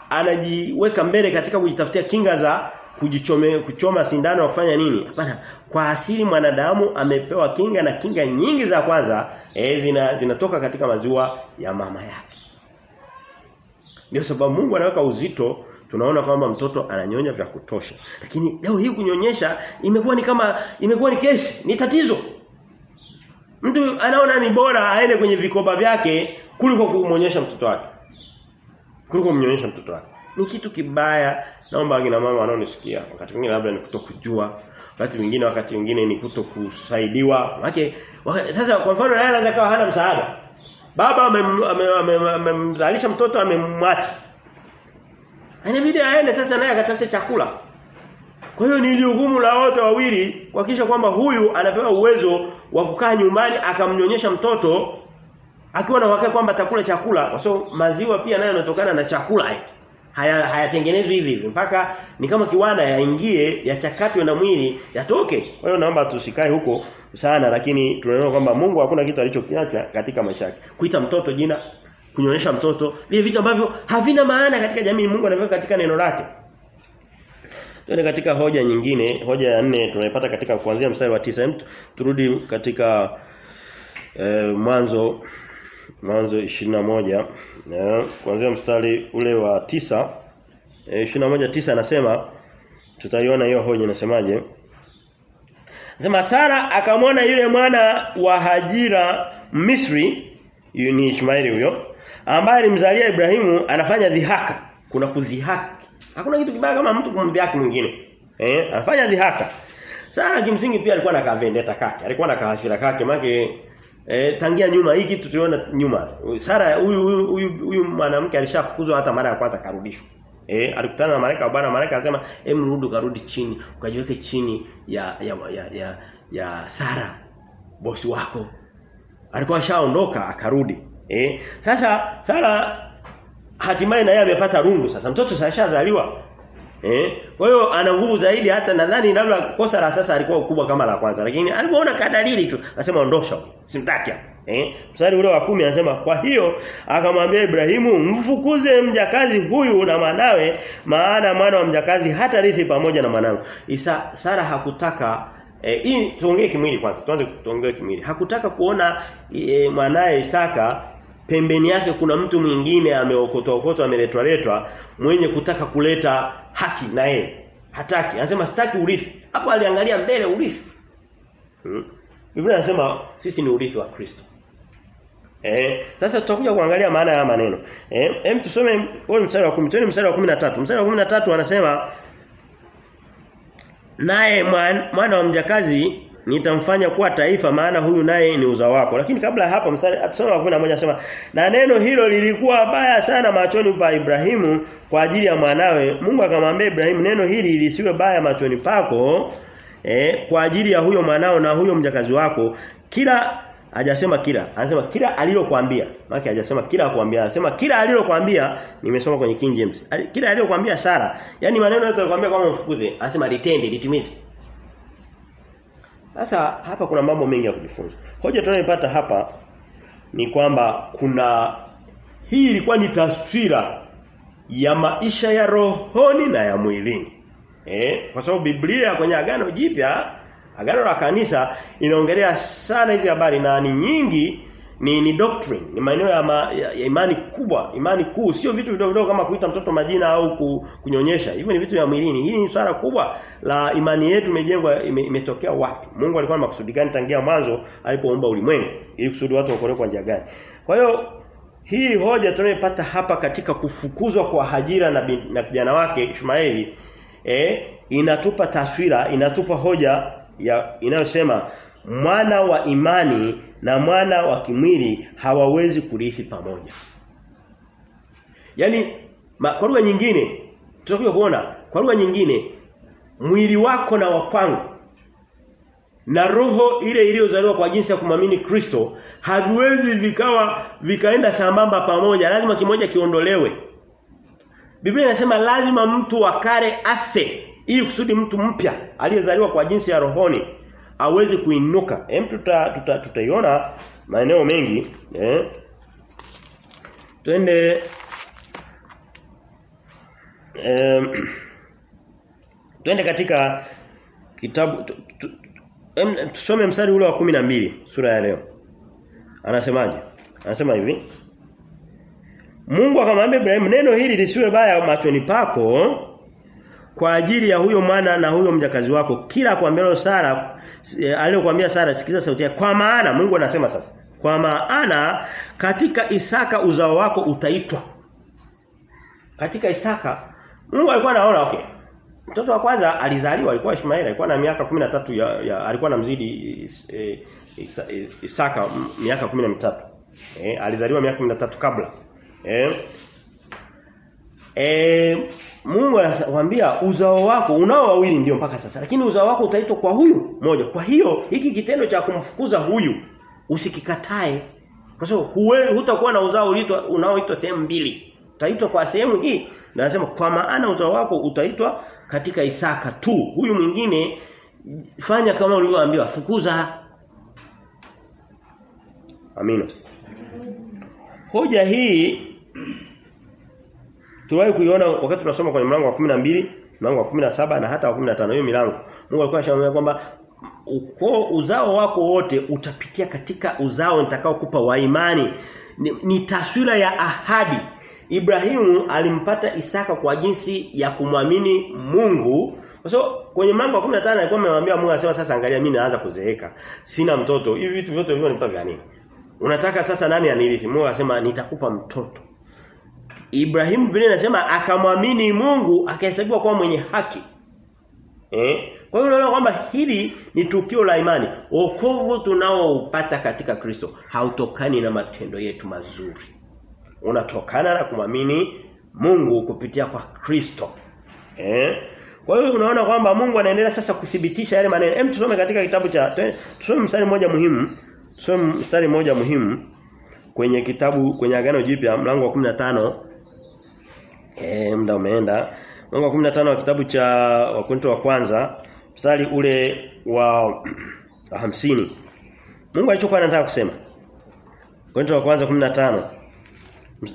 Speaker 1: anajiweka mbele katika kujitafutia kinga za kujichome kuchoma sindano na kufanya nini? Hapana. Kwa asili mwanadamu amepewa kinga na kinga nyingi za kwanza eh zina zinatoka katika maziwa ya mama yake. Ndio sababu Mungu anaweka uzito tunaona kwamba mtoto ananyonya vya kutosha. Lakini leo hii kunyonyesha imekuwa ni kama imekuwa ni kesi, ni tatizo. Mtu anaona ni bora aende kwenye vikoba vyake kuliko kumonyesha mtoto wake kuliko kumnyonyesha mtoto wake. Ni kitu kibaya. Naomba akina mama wanaonisikia wakati mwingine labda ni kutokujua, wakati mwingine wakati mwingine ni kutokusaidiwa. Wake sasa kwa mfano naye anaweza kawa hana msaada. Baba amemzalisha mtoto amemwacha. anabidi aende sasa naye akatafute chakula. Kwa hiyo ni jukumu la wote wawili kuhakikisha kwamba huyu anapewa uwezo wa kukaa nyumbani akamnyonyesha mtoto akiwa na wake kwamba atakula chakula kwa sababu maziwa pia nayo yanatokana na chakula haya hayatengenezwi hivi hivi. Mpaka ni kama kiwanda yaingie yachakatwe na mwili yatoke. Kwa hiyo naomba tusikae huko sana lakini tunaona kwamba Mungu hakuna kitu alichokiacha katika maisha yake. Kuita mtoto jina kunyonyesha mtoto vile vitu ambavyo havina maana katika jamii. Mungu anaviweka katika neno lake. Tuende katika hoja nyingine, hoja ya nne tunaipata katika kuanzia mstari wa tisa. Turudi katika eh, mwanzo mwanzo 21 eh, kuanzia mstari ule wa tisa eh, 21 tisa anasema tutaiona hiyo hoja inasemaje Nasema Sara akamwona yule mwana wa Hajira Misri ni Ishmaeli huyo ambaye alimzalia Ibrahimu anafanya dhihaka kuna kudhihaki Hakuna kitu kibaya kama mtu kumdhihaki mwingine. Eh, anafanya dhihaka. Sara kimsingi pia alikuwa na kavendeta kake. Alikuwa na kahasira kake maana eh tangia nyuma hii kitu tuliona nyuma. Sara huyu huyu huyu mwanamke alishafukuzwa hata mara ya kwanza karudishwa. Eh alikutana na malaika wa Bwana malaika akasema hem rudi karudi chini ukajiweke chini ya ya ya ya, ya Sara bosi wako. Alikuwa ashaondoka akarudi. Eh sasa Sara hatimaye na yeye amepata rungu sasa mtoto sasa ashazaliwa eh? Kwa hiyo ana nguvu zaidi hata nadhani labda kosa la sasa alikuwa kubwa kama la kwanza. Lakini alipoona kadalili tu akasema ondosha. Simtaki eh? Mstari ule wa kumi anasema kwa hiyo akamwambia Ibrahimu mfukuze mjakazi huyu na mwanawe maana mwana wa mjakazi hata rithi pamoja na mwanangu. Isa Sara hakutaka Eh, tuongee kimwili kwanza. Tuanze tuongee kimwili. Hakutaka kuona e, mwanae Isaka pembeni yake kuna mtu mwingine ameokotwa ameletwa letwa mwenye kutaka kuleta haki na yeye. Hataki. Anasema sitaki urithi. Hapo aliangalia mbele urithi. Hmm. Biblia inasema sisi ni urithi wa Kristo. Eh, sasa tutakuja kuangalia maana ya maneno. Eh, hem tusome huo mstari wa 10, tuone mstari wa 13. Mstari wa 13 anasema naye mwana wa mjakazi nitamfanya kuwa taifa maana huyu naye ni uzao wako. Lakini kabla hapo mstari wa 11 anasema na neno hilo lilikuwa baya sana machoni pa Ibrahimu kwa ajili ya mwanawe. Mungu akamwambia Ibrahimu neno hili lisiwe baya machoni pako eh, kwa ajili ya huyo mwanao na huyo mjakazi wako. Kila hajasema kila anasema kila alilokuambia. Maana hajasema kila akuambia anasema kila alilokuambia nimesoma kwenye King James. Kila alilokuambia Sara. Yani maneno yote alikwambia kama mfukuze anasema litende litimize sasa hapa kuna mambo mengi ya kujifunza. Hoja tunayopata hapa ni kwamba kuna hii ilikuwa ni taswira ya maisha ya rohoni na ya mwilini. Eh, kwa sababu Biblia kwenye agano jipya, agano la kanisa inaongelea sana hizi habari na ni nyingi ni ni doctrine, ni maeneo ya, ma, ya, ya imani kubwa, imani kuu, sio vitu vidogo vidogo kama kuita mtoto majina au ku, kunyonyesha. Hivyo ni vitu vya mwilini. Hii ni swala kubwa la imani yetu imejengwa ime, imetokea wapi? Mungu alikuwa na makusudi gani tangia mwanzo alipoumba ulimwengu? Ili kusudi watu waokolewe kwa njia gani? Kwa hiyo hii hoja tunayopata hapa katika kufukuzwa kwa Hajira na, bin, na kijana wake Ishmaeli eh inatupa taswira, inatupa hoja ya inayosema mwana wa imani na mwana wa kimwili hawawezi kurithi pamoja. Yaani kwa lugha nyingine tutakuja kuona kwa lugha nyingine mwili wako na wapangu na roho ile iliyozaliwa kwa jinsi ya kumamini Kristo haviwezi vikawa vikaenda sambamba pamoja. Lazima kimoja kiondolewe. Biblia inasema lazima mtu wa kale afe ili kusudi mtu mpya aliyezaliwa kwa jinsi ya rohoni aweze kuinuka. Hem tuta tutaiona tuta, maeneo mengi eh. Twende eh, twende katika kitabu tusome mstari ule wa mbili sura ya leo. Anasemaje? Anasema hivi. Mungu akamwambia Ibrahimu neno hili lisiwe baya machoni pako kwa ajili ya huyo mwana na huyo mjakazi wako kila kuambia Sara aliyokuambia Sara sikiza sauti yake. Kwa maana Mungu anasema sasa kwa maana katika Isaka uzao wako utaitwa. Katika Isaka Mungu alikuwa anaona okay mtoto wa kwanza alizaliwa alikuwa Ishmaeli alikuwa na miaka 13 ya, ya alikuwa na mzidi e, Isaka miaka 13 eh alizaliwa miaka 13 kabla. Eh E, Mungu anakuambia uzao wako unao wawili ndio mpaka sasa lakini uzao wako utaitwa kwa huyu moja. Kwa hiyo hiki kitendo cha kumfukuza huyu usikikatae kwa sababu hutakuwa na uzao ulitwa unaoitwa sehemu mbili. Utaitwa kwa sehemu hii na anasema kwa maana uzao wako utaitwa katika Isaka tu. Huyu mwingine fanya kama ulivyoambiwa fukuza. Amina. Hoja hii tuwahi kuiona wakati tunasoma kwenye mlango wa 12, mlango wa 17 na hata wa 15 hiyo milango. Mungu alikuwa anashauri kwamba uko uzao wako wote utapitia katika uzao nitakaokupa wa imani. Ni, ni taswira ya ahadi. Ibrahimu alimpata Isaka kwa jinsi ya kumwamini Mungu. Kwa so, kwenye mlango wa 15 alikuwa amemwambia Mungu anasema sasa angalia mimi naanza kuzeeka. Sina mtoto. Hivi vitu vyote vilivyo nipa vya nini? Unataka sasa nani anirithi? Mungu anasema nitakupa mtoto. Ibrahimu Biblia inasema akamwamini Mungu akahesabiwa kuwa mwenye haki. Eh? Kwa hiyo unaona kwamba hili ni tukio la imani. Wokovu tunaoupata katika Kristo hautokani na matendo yetu mazuri. Unatokana na kumwamini Mungu kupitia kwa Kristo. Eh? Kwa hiyo unaona kwamba Mungu anaendelea sasa kuthibitisha yale maneno. Hem tusome katika kitabu cha tusome mstari mmoja muhimu. Tusome mstari mmoja muhimu kwenye kitabu kwenye agano jipya mlango wa 15 eh muda umeenda. Mlango wa 15 wa kitabu cha wakonto wa kwanza mstari ule wa hamsini. Mungu alichokuwa anataka kusema. Wakorintho wa kwanza 15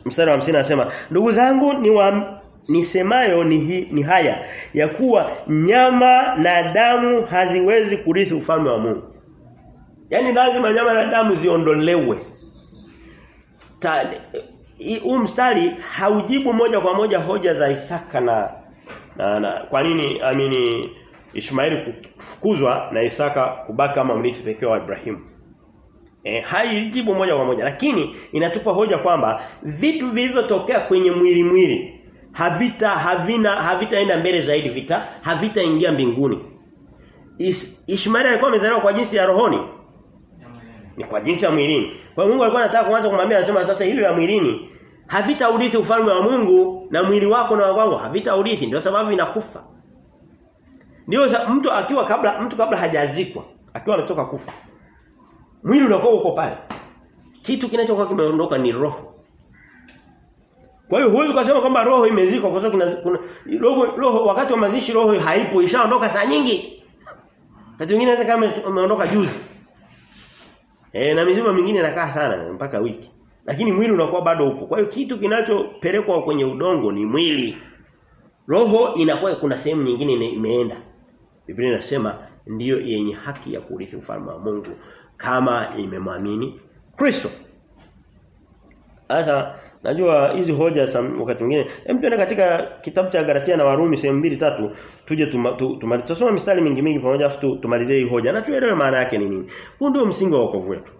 Speaker 1: mstari wa 50 anasema ndugu zangu ni wa nisemayo ni, hi, ni haya ya kuwa nyama na damu haziwezi kurithi ufalme wa Mungu. Yaani lazima nyama na damu ziondolewe huu mstari haujibu moja kwa moja hoja za Isaka na na, na kwa nini amini Ishmaeli kufukuzwa na Isaka kubaki kama mrithi pekee wa Ibrahimu. E, haijibu moja kwa moja lakini inatupa hoja kwamba vitu vilivyotokea kwenye mwili mwili havita havina havitaenda mbele zaidi vita havitaingia mbinguni. Is, Ishmaeli alikuwa amezaliwa kwa jinsi ya rohoni ni kwa jinsi ya mwilini. Kwa Mungu alikuwa anataka kuanza kumwambia anasema sasa hilo la mwilini havitaurithi ufalme wa Mungu na mwili wako na wangu havitaurithi ndio sababu inakufa. Ndio mtu akiwa kabla mtu kabla hajazikwa akiwa ametoka kufa. Mwili unakuwa uko pale. Kitu kinachokuwa kimeondoka ni roho. Kwa hiyo huwezi kusema kwamba roho imezikwa kwa sababu roho, roho wakati wa mazishi roho haipo ishaondoka saa nyingi. Wakati mwingine hata kama imeondoka juzi. E, na mizimu mingine inakaa sana mpaka wiki. Lakini mwili unakuwa bado upo. Kwa hiyo kitu kinachopelekwa kwenye udongo ni mwili. Roho inakuwa kuna sehemu nyingine imeenda. Biblia inasema ndiyo yenye haki ya kurithi ufalme wa Mungu kama imemwamini Kristo. Sasa najua hizi hoja wakati mwingine hem tuende katika kitabu cha Galatia na Warumi sehemu mbili tatu tuje tumalize tusome mistari mingi mingi pamoja afu tumalizie hii hoja na tuelewe maana yake ni nini. Huu ndio msingi wa wokovu wetu.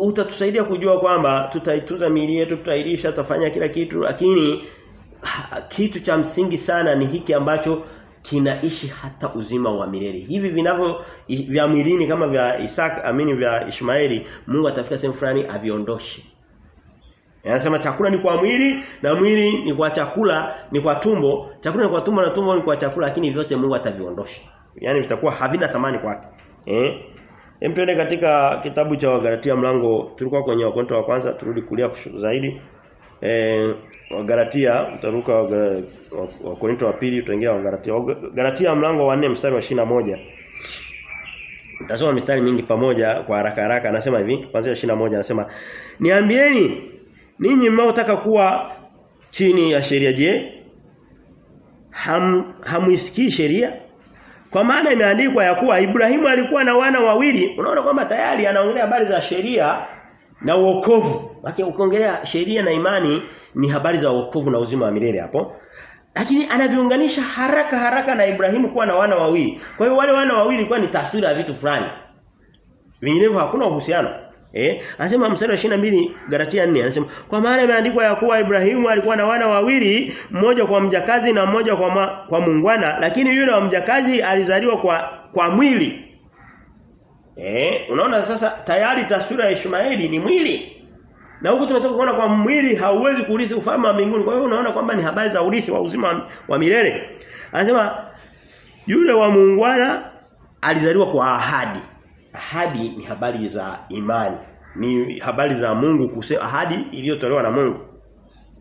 Speaker 1: Utatusaidia kujua kwamba tutaitunza miili yetu, tutailisha, tutafanya kila kitu lakini kitu cha msingi sana ni hiki ambacho kinaishi hata uzima wa milele. Hivi vinavyo vya mwilini kama vya Isaac amini vya Ishmaeli, Mungu atafika sehemu fulani aviondoshe. Anasema chakula ni kwa mwili na mwili ni kwa chakula, ni kwa tumbo. Chakula ni kwa tumbo na tumbo ni kwa chakula lakini vyote Mungu ataviondosha. Yaani vitakuwa havina thamani kwake. Eh? Hem tuende katika kitabu cha Wagalatia mlango tulikuwa kwenye wakonto wa kwanza turudi kulia zaidi. Eh Wagalatia utaruka Wakorinto wa pili tutaingia Wagalatia. Wagalatia mlango wa 4 mstari wa 21. Nitasoma mistari mingi pamoja kwa haraka haraka anasema hivi kuanzia 21 anasema niambieni ninyi mnaotaka kuwa chini ya sheria je ham, hamuisikii sheria? Kwa maana imeandikwa ya kuwa Ibrahimu alikuwa na wana wawili. Unaona kwamba tayari anaongelea habari za sheria na wokovu. Wake ukiongelea sheria na imani ni habari za wokovu na uzima wa milele hapo. Lakini anaviunganisha haraka haraka na Ibrahimu kuwa na wana wawili. Kwa hiyo wale wana wawili kwa ni taswira ya vitu fulani. Vinginevyo hakuna uhusiano Eh, anasema mstari wa 22 Galatia 4 anasema kwa maana imeandikwa ya kuwa Ibrahimu alikuwa na wana wawili, mmoja kwa mjakazi na mmoja kwa ma, kwa mungwana, lakini yule wa mjakazi alizaliwa kwa kwa mwili. Eh, unaona sasa tayari taswira ya Ishmaeli ni mwili. Na huku tumetoka kuona kwa mwili hauwezi kurithi ufalme wa mbinguni. Kwa hiyo unaona kwamba ni habari za urithi wa uzima wa, milele. Anasema yule wa muungwana alizaliwa kwa ahadi. Ahadi ni habari za imani. Ni habari za Mungu kusema ahadi iliyotolewa na Mungu.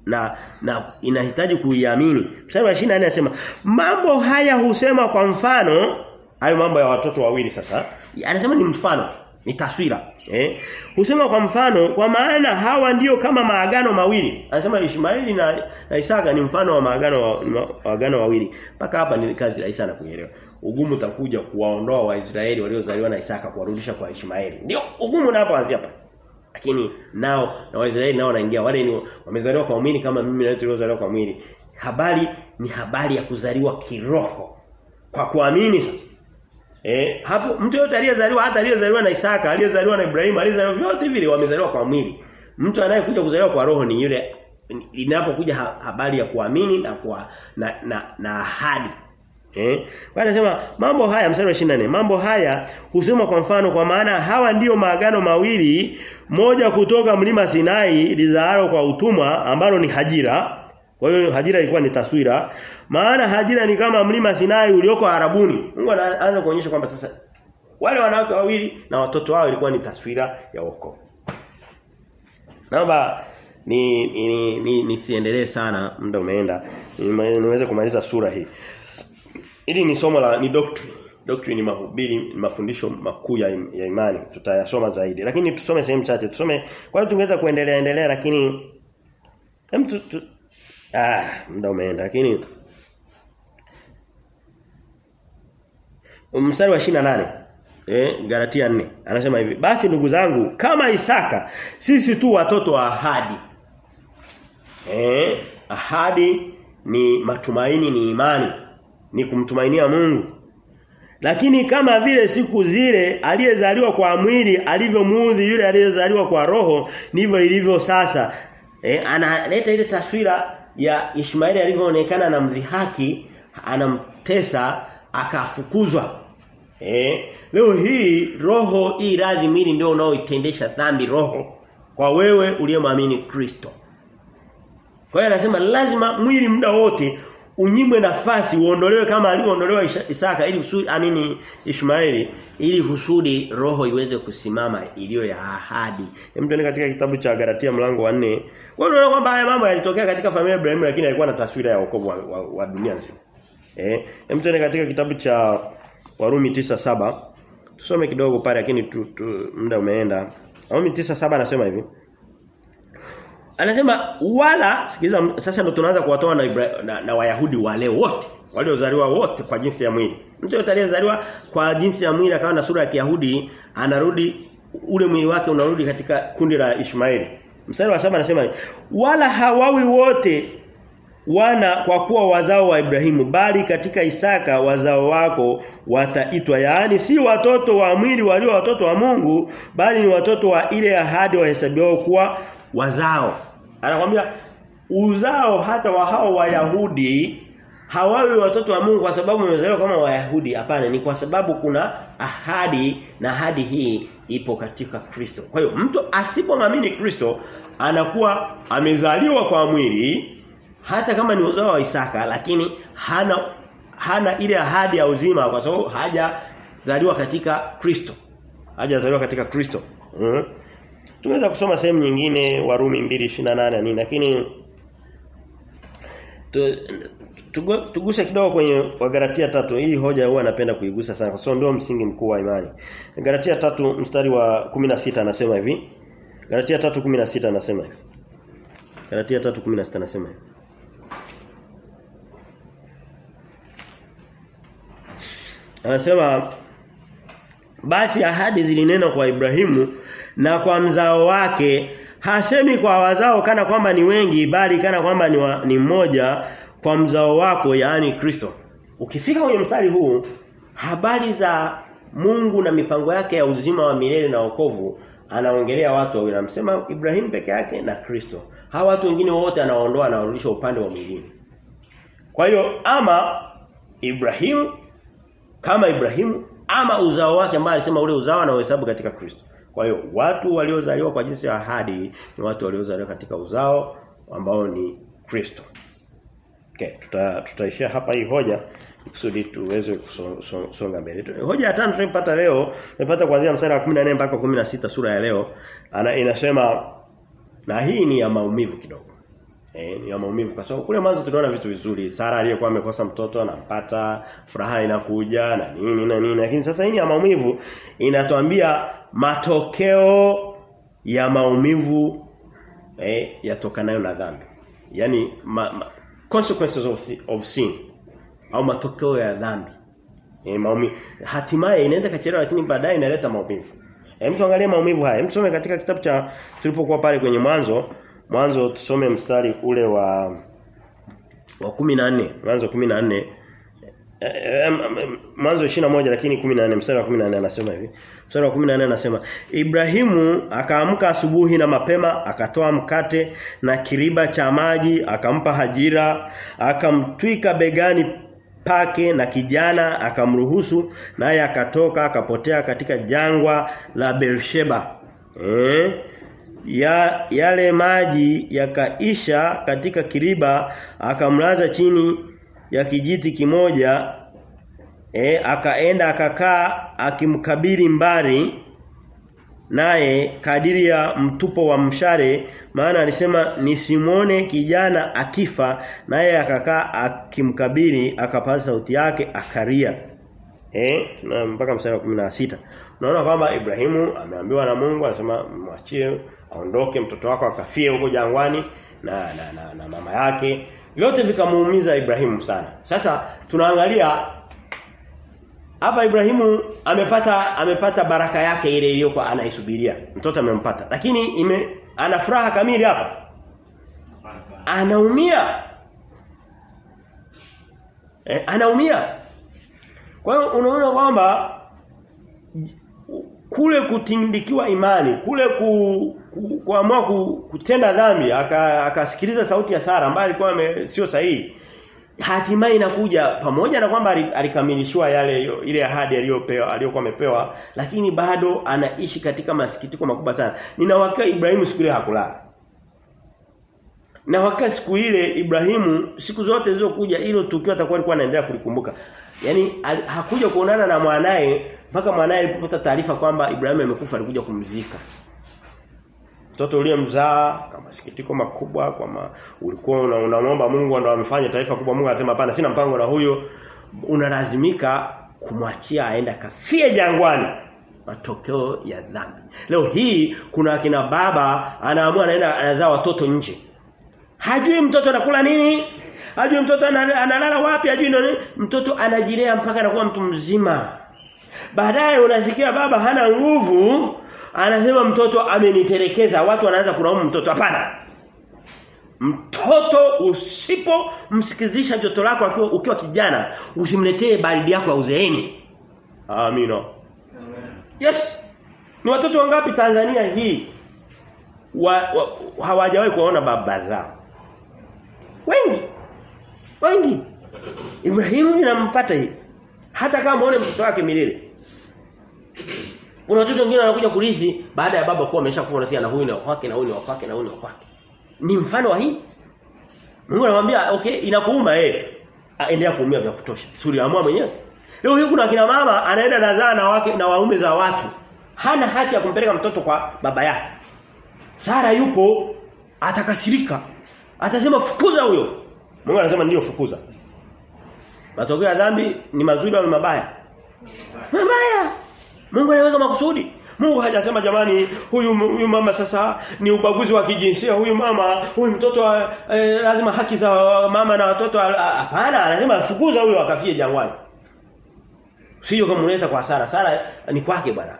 Speaker 1: Na na inahitaji kuiamini. Mstari wa 24 anasema mambo haya husema kwa mfano hayo mambo ya watoto wawili sasa. Anasema ni mfano ni taswira. Eh? Husema kwa mfano kwa maana hawa ndiyo kama maagano mawili. Anasema Ishmaeli na, na Isaka ni mfano wa maagano wa, maagano wawili. Mpaka hapa ni kazi rahisi sana kuelewa. Ugumu utakuja kuwaondoa Waisraeli waliozaliwa na Isaka kuwarudisha kwa Ishmaeli. Ndio ugumu unapoanzia hapa. Lakini nao na Waisraeli nao wanaingia wale ni wamezaliwa kwa mwili kama mimi na wewe tuliozaliwa kwa mwili. Habari ni habari ya kuzaliwa kiroho. Kwa kuamini sasa. Eh, hapo mtu yote aliyezaliwa hata aliyezaliwa na Isaka, aliyezaliwa na Ibrahimu, aliyezaliwa vyote vile wamezaliwa kwa mwili. Mtu anayekuja kuzaliwa kwa roho ni yule inapokuja habari ya kuamini na kwa na na, na ahadi. Eh? Wanasema mambo haya mstari wa 24, mambo haya husema kwa mfano kwa maana hawa ndiyo maagano mawili, moja kutoka mlima Sinai lizaaro kwa utumwa ambalo ni Hajira. Kwa hiyo Hajira ilikuwa ni taswira. Maana Hajira ni kama mlima Sinai ulioko Arabuni. Mungu anaanza kuonyesha kwamba sasa wale wanawake wawili na watoto wao ilikuwa ni taswira ya wokovu. Naomba ni ni, ni ni, ni sana muda umeenda. Niweze kumaliza sura hii. Hili ni somo la ni doctrine. Doctrine ni mahubiri, mafundisho makuu ya, im, ya imani. Tutayasoma zaidi. Lakini tusome sehemu chache. Tusome kwa hiyo tungeweza kuendelea endelea lakini hem tu, tu, ah muda umeenda lakini mstari wa 28 eh Galatia 4 anasema hivi basi ndugu zangu kama Isaka sisi tu watoto wa ahadi eh ahadi ni matumaini ni imani ni kumtumainia Mungu. Lakini kama vile siku zile aliyezaliwa kwa mwili alivyomuudhi yule aliyezaliwa kwa roho ndivyo ilivyo sasa. E, analeta ile taswira ya Ishmaeli alivyoonekana na mdhihaki anamtesa akafukuzwa. Eh, leo hii roho hii radhi mwili ndio unaoitendesha dhambi roho kwa wewe uliyemwamini Kristo. Kwa hiyo anasema lazima mwili muda wote unyimwe nafasi uondolewe kama alivyoondolewa Isaka ili usudi amini Ishmaeli ili husudi roho iweze kusimama iliyo ya ahadi. Hem tuende katika kitabu cha Galatia mlango wa 4. Kwa hiyo unaona kwamba haya mambo yalitokea katika familia ya Ibrahim lakini alikuwa na taswira ya wokovu wa, wa, wa dunia nzima. Eh, hem tuende katika kitabu cha Warumi 9:7. Tusome kidogo pale lakini tu, tu, muda umeenda. Warumi 9:7 anasema hivi. Anasema wala sikiliza sasa ndo tunaanza kuwatoa na, na, na Wayahudi wale wote waliozaliwa wote kwa jinsi ya mwili. Mtu yote aliyezaliwa kwa jinsi ya mwili akawa na sura ya Kiyahudi anarudi ule mwili wake unarudi katika kundi la Ishmaeli. Mstari wa saba anasema wala hawawi wote wana kwa kuwa wazao wa Ibrahimu bali katika Isaka wazao wako wataitwa yaani si watoto wa mwili walio watoto wa Mungu bali ni watoto wa ile ahadi wahesabiwa kuwa wazao anakuambia uzao hata wa hao wayahudi hawawi watoto wa Mungu kwa sababu wamezaliwa kama wayahudi hapana ni kwa sababu kuna ahadi na ahadi hii ipo katika Kristo kwa hiyo mtu asipomwamini Kristo anakuwa amezaliwa kwa mwili hata kama ni uzao wa Isaka lakini hana hana ile ahadi ya uzima kwa sababu hajazaliwa katika Kristo. Hajazaliwa katika Kristo. Mm. Tunaweza kusoma sehemu nyingine Warumi 2:28 nini lakini tu, tugu, tuguse kidogo kwenye Wagalatia tatu hii hoja huwa napenda kuigusa sana kwa sababu ndio msingi mkuu wa imani. Galatia tatu mstari wa 16 anasema hivi. Galatia 3:16 anasema hivi. Galatia 3:16 anasema hivi. Anasema basi ahadi zilinena kwa Ibrahimu na kwa mzao wake hasemi kwa wazao kana kwamba ni wengi bali kana kwamba ni, wa, ni mmoja kwa mzao wako yaani Kristo. Ukifika kwenye mstari huu habari za Mungu na mipango yake ya uzima wa milele na wokovu anaongelea watu wawili anamsema Ibrahim peke yake na Kristo. Hawa watu wengine wote anaondoa na kurudisha upande wa milini. Kwa hiyo ama Ibrahimu kama Ibrahimu ama uzao wake ambaye alisema ule uzao na uhesabu katika Kristo. Kwa hiyo watu waliozaliwa kwa jinsi ya ahadi ni watu waliozaliwa katika uzao ambao ni Kristo. Okay, tuta tutaishia hapa hii hoja kusudi tuweze kusonga mbele. Hoja ya tano tulipata leo, tumepata kuanzia mstari wa 14 mpaka 16 sura ya leo. Ana inasema na hii ni ya maumivu kidogo. Eh, ni ya maumivu kwa sababu kule mwanzo tunaona vitu vizuri. Sara aliyekuwa amekosa mtoto anampata, furaha inakuja na nini na nini. Lakini sasa hii ya maumivu inatuambia matokeo ya maumivu eh yatokanayo na dhambi. Yaani ma, ma, consequences of, of sin au matokeo ya dhambi. Eh, maumivu hatimaye inaenda kachelewa lakini baadaye inaleta maumivu. Hem tuangalie maumivu haya. Hem tusome katika kitabu cha tulipokuwa pale kwenye mwanzo, mwanzo tusome mstari ule wa wa 14, mwanzo 14. Mwanzo 21 lakini 14 mstari wa 14 anasema hivi. Mstari wa 14 anasema Ibrahimu akaamka asubuhi na mapema akatoa mkate na kiriba cha maji akampa Hajira akamtwika begani pake na kijana akamruhusu naye akatoka akapotea katika jangwa la Beersheba. Eh? Ya yale maji yakaisha katika kiriba akamlaza chini ya kijiti kimoja e, akaenda akakaa akimkabiri mbari naye kadiri ya mtupo wa mshare maana alisema nisimwone kijana akifa naye akakaa akimkabiri akapaza sauti yake akaria eh tuna mpaka mstari wa 16 unaona kwamba Ibrahimu ameambiwa na Mungu anasema mwachie aondoke mtoto wako akafie huko jangwani na na, na, na mama yake vyote vikamuumiza Ibrahimu sana sasa tunaangalia hapa Ibrahimu amepata amepata baraka yake ile iliyokuwa anaisubiria. Mtoto amempata. Lakini ime ana furaha kamili hapa. Anaumia. Eh, anaumia. Kwa hiyo unaona kwamba kule kutindikiwa imani, kule ku, ku, kuamua kutenda dhambi, akasikiliza aka sauti ya Sara ambaye alikuwa sio sahihi hatimaye inakuja pamoja na kwamba alikamilishiwa yale ile ahadi aliyopewa aliyokuwa amepewa lakini bado anaishi katika masikitiko makubwa sana. Ninawaka Ibrahimu siku ile hakulala. Na wakati siku ile Ibrahimu siku zote zilizokuja hilo tukio atakuwa alikuwa anaendelea kulikumbuka. Yani al, hakuja kuonana na mwanae mpaka mwanae alipopata taarifa kwamba Ibrahimu amekufa alikuja kumzika Mtoto uliyemzaa kwa masikitiko makubwa kwa ma, ulikuwa unaomba Mungu ndo amefanya taifa kubwa Mungu anasema hapana sina mpango na huyo unalazimika kumwachia aenda kafie jangwani matokeo ya dhambi. Leo hii kuna akina baba anaamua anaenda anazaa watoto nje. Hajui mtoto anakula nini? Hajui mtoto analala wapi? Hajui nini? Mtoto anajilea mpaka anakuwa mtu mzima. Baadaye unasikia baba hana nguvu anasema mtoto amenitelekeza. Watu wanaanza kulaumu mtoto. Hapana. Mtoto usipomsikizisha joto lako akiwa ukiwa kijana usimletee baridi yako ya uzeeni. Amina. Yes. Ni watoto wangapi Tanzania hii wa, wa, hawajawahi kuona baba zao? Wengi. Wengi. Ibrahimu inampata hii. Hata kama muone mtoto wake milele kuna watoto wengine wanakuja kurithi baada ya baba kuwa ameshakufa na na huyu ni wake na huyu ni wake na huyu ni wake. Ni mfano wa hii. Mungu anamwambia okay inakuuma eh. Endelea kuumia vya kutosha. Suri amua mwenyewe. Leo hii kuna kina mama anaenda nazaa na wake na waume za watu. Hana haki ya kumpeleka mtoto kwa baba yake. Sara yupo atakasirika. Atasema fukuza huyo. Mungu anasema ndio fukuza. Matokeo ya dhambi ni mazuri au mabaya? Mabaya. Mungu anaweka makusudi. Mungu hajasema jamani huyu huyu mama sasa ni ubaguzi wa kijinsia huyu mama huyu mtoto eh, lazima haki za mama na watoto hapana anasema fukuza huyo akafie jangwani. Sio kumleta kwa Sara. Sara ni kwake bwana.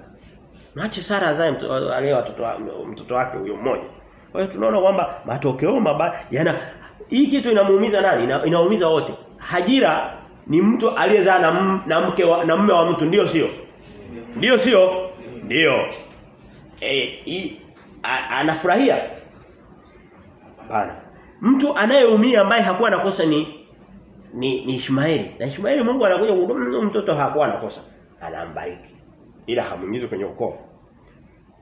Speaker 1: Mwache Sara azae alee watoto mtoto wake huyo mmoja. Kwa hiyo tunaona kwamba matokeo mabaya yana hii kitu inamuumiza nani? Ina, inaumiza wote. Hajira ni mtu aliyezaa na, na mke wa, na mume wa mtu ndio sio? Ndio sio? Ndio. Eh anafurahia? Hapana. Mtu anayeumia ambaye hakuwa nakosa ni ni, ni Ishmaeli. Na Ishmaeli Mungu anakuja kuhudumu mtoto hakuwa nakosa. Anambariki. Ila hamuingizi kwenye ukoo.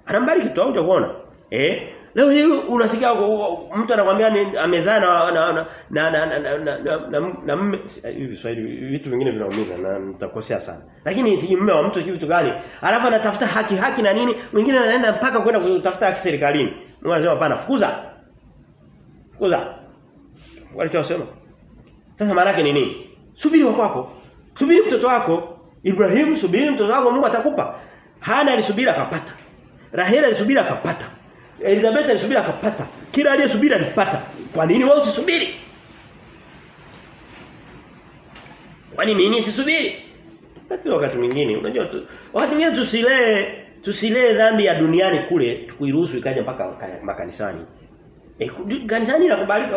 Speaker 1: Anambariki tu kuona. Eh? Leo hii unasikia mtu anakuambia amezaa na na na na na na na hivi Swahili vitu vingine vinaumiza na nitakosea sana. Lakini si mume wa mtu hivi vitu gani? Alafu anatafuta haki haki na nini? Mwingine anaenda mpaka kwenda kutafuta haki serikalini. Mungu anasema hapana fukuza. Fukuza. Walichosema. Sasa maana yake ni nini? Subiri wako. Subiri mtoto wako. Ibrahim subiri mtoto wako Mungu atakupa. Hana alisubiri akapata. Rahela alisubiri akapata. Elizabeth alisubiri akapata. Kila aliyesubiri alipata. Kwa nini wewe usisubiri? Kwa nini mimi nisisubiri? Hata wakati mwingine unajua tu, wakati mwingine tusilee tusilee dhambi ya duniani kule tukuiruhusu ikaja mpaka makanisani. E, kanisani inakubalika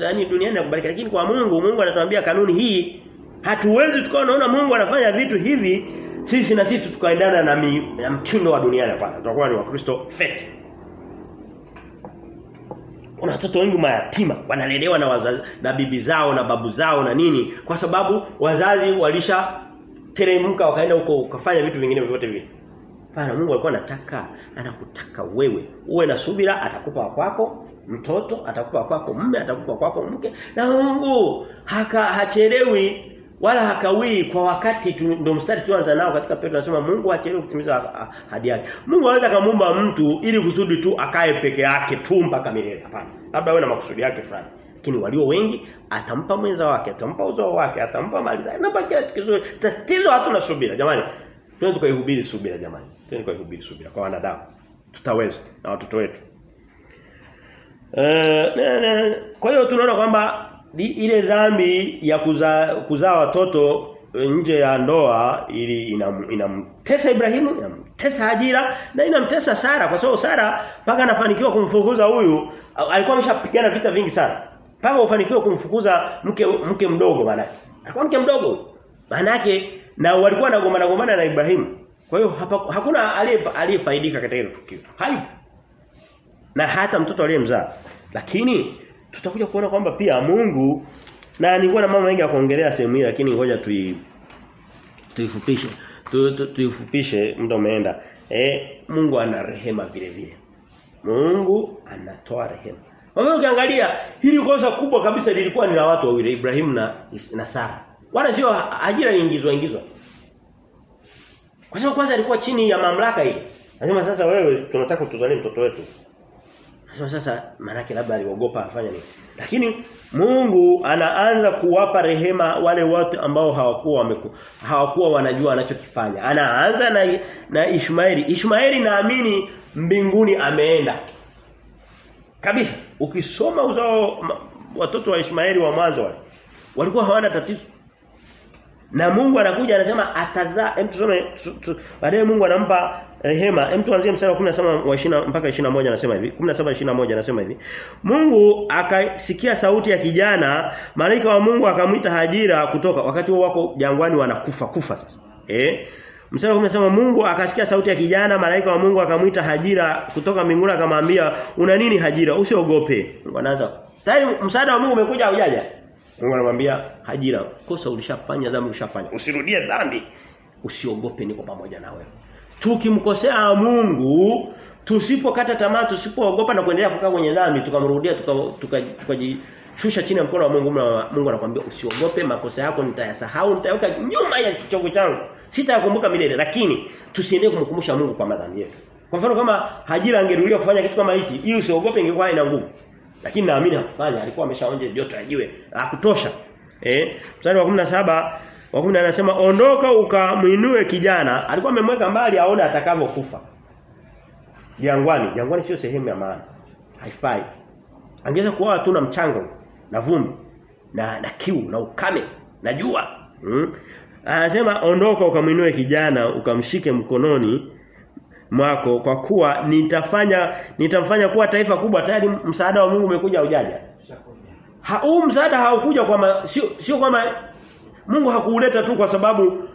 Speaker 1: yani duniani inakubalika lakini kwa Mungu Mungu anatuambia kanuni hii hatuwezi tukao naona Mungu anafanya vitu hivi sisi na sisi tukaendana na, na mtindo wa duniani hapana tutakuwa ni wakristo fake kuna watoto wengi mayatima wanalelewa na wazazi, na bibi zao na babu zao na nini. Kwa sababu wazazi walisha teremka wakaenda huko ukafanya vitu vingine vyote vile. Pana Mungu alikuwa anataka anakutaka wewe. Uwe na subira atakupa kwako mtoto atakupa kwako mume atakupa kwako mke. Na Mungu haka hachelewi wala hakawii kwa wakati ndio mstari tuanza nao katika Petro anasema Mungu achelewe kutimiza ahadi yake. Mungu anaweza kumuumba mtu ili kusudi tu akae peke yake tu mpaka milele. Hapana. Labda awe na makusudi yake fulani. Lakini walio wengi atampa mwenza wake, atampa uzao wake, atampa mali zake. Na baki kitu kizuri. Tatizo hatuna subira jamani. Tuanze kuihubiri subira jamani. Tuanze kuihubiri subira kwa wanadamu. Tutaweza na watoto wetu. Eh, kwa hiyo tunaona kwamba ile dhambi ya kuzaa kuzaa watoto nje ya ndoa ili inamtesa ina Ibrahimu, inamtesa ajira na inamtesa Sara kwa sababu Sara mpaka anafanikiwa kumfukuza huyu alikuwa ameshapigana vita vingi sana. Mpaka ufanikiwa kumfukuza mke mke mdogo maana. Alikuwa mke mdogo. Maana na walikuwa na gomana gomana na Ibrahimu. Kwa hiyo hakuna aliyefaidika katika hilo tukio. Haipo. Na hata mtoto aliyemzaa. Lakini tutakuja kuona kwamba pia Mungu na nilikuwa na mambo mengi ya kuongelea sehemu hii lakini ngoja tui tuifupishe. Tu, tu, tuifupishe muda umeenda. Eh Mungu ana rehema vile vile. Mungu anatoa rehema. Kwa ukiangalia hili kosa kubwa kabisa lilikuwa ni la watu wawili Ibrahimu na na Sara. Wala sio ajira ingizwa ingizwa. Kwa sababu kwanza alikuwa chini ya mamlaka hii. Anasema sasa wewe tunataka tuzalie mtoto wetu Sasa sasa manake labda aliogopa afanye nini. Lakini Mungu anaanza kuwapa rehema wale watu ambao hawakuwa wameku, hawakuwa wanajua anachokifanya. Anaanza na na Ishmaeli. Ishmaeli naamini mbinguni ameenda. Kabisa. Ukisoma uzao watoto wa Ishmaeli wa mwanzo wale walikuwa hawana tatizo. Na Mungu anakuja anasema atazaa hem tusome baadaye Mungu anampa rehema hem tuanzie mstari wa 17 wa 20 mpaka 21 anasema hivi. 17 21 anasema hivi. Mungu akasikia sauti ya kijana malaika wa Mungu akamwita Hajira kutoka. Wakati huo wako jangwani wanakufa kufa sasa. Eh? Mstari wa 17 Mungu akasikia sauti ya kijana malaika wa Mungu akamwita Hajira kutoka mbinguni akamwambia una nini Hajira? Usiogope. Mungu anaanza tayari msaada wa Mungu umekuja hujaja? Mungu anamwambia Hajira kosa ulishafanya dhambi ulishafanya usirudie dhambi. Usiogope niko pamoja na wewe tukimkosea Mungu tusipokata tamaa tusipoogopa na kuendelea kukaa kwenye dhambi tukamrudia tukajishusha tuka, tuka chini ya mkono wa Mungu Mungu anakuambia usiogope makosa yako nitayasahau nitaweka nyuma ya kichongo changu. Sitayakumbuka milele lakini tusiendelee kumkumbusha Mungu kwa madhambi yetu. Kwa mfano kama Hajira angerudia kufanya kitu kama hiki hii usiogope ingekuwa ina nguvu. Lakini naamini hakufanya alikuwa ameshaonja joto ajiwe la kutosha. Eh mstari wa 17 wa 10 anasema ondoka ukamuinue kijana. Alikuwa amemweka mbali aone atakavyokufa. Jangwani. Jangwani sio sehemu ya maana. Haifai. Angeweza kuwa tu na mchango na vumbi na na kiu na ukame na jua. Hmm? anasema ondoka ukamuinue kijana ukamshike mkononi mwako kwa kuwa nitafanya nitamfanya kuwa taifa kubwa. Tayari msaada wa Mungu umekuja ujaja. Huu msaada haukuja kwa sio sio kwamba Mungu hakuuleta tu kwa sababu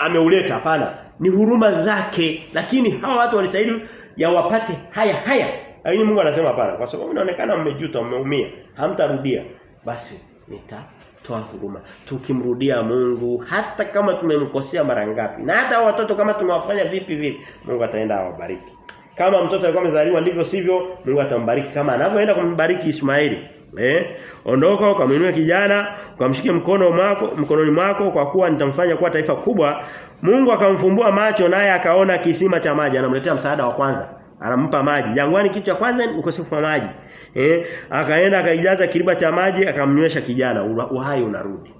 Speaker 1: ameuleta hapana. Ni huruma zake lakini hawa watu walistahili ya wapate haya haya. Lakini Mungu anasema hapana kwa sababu inaonekana mmejuta mmeumia hamtarudia basi nitatoa huruma tukimrudia Mungu hata kama tumemkosea mara ngapi na hata watoto kama tumewafanya vipi vipi Mungu ataenda awabariki Kama mtoto alikuwa amezaliwa ndivyo sivyo Mungu atambariki kama anavyoenda kumbariki Ishmaeli. Eh? Ondoka ukamwinue kijana, ukamshike mkono mwako, mkononi mwako kwa kuwa nitamfanya kuwa taifa kubwa. Mungu akamfumbua macho naye akaona kisima cha maji, anamletea msaada wa kwanza. Anampa maji. Jangwani kitu cha kwanza ni ukosefu wa maji. Eh? Akaenda akaijaza kiriba cha maji, akamnywesha kijana, uhai unarudi.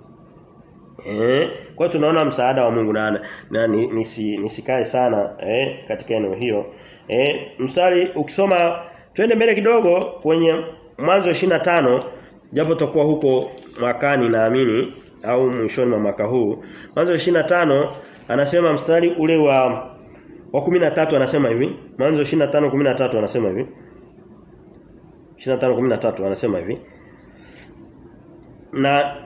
Speaker 1: Eh? Kwa tunaona msaada wa Mungu na, na nisi, nisikae sana eh katika eneo hiyo. Eh mstari ukisoma twende mbele kidogo kwenye mwanzo 25 japo tutakuwa huko mwakani naamini au mwishoni mwa mwaka huu. Mwanzo 25 anasema mstari ule wa wa 13 anasema hivi. Mwanzo 25 13 anasema hivi. 25 13 anasema hivi. Na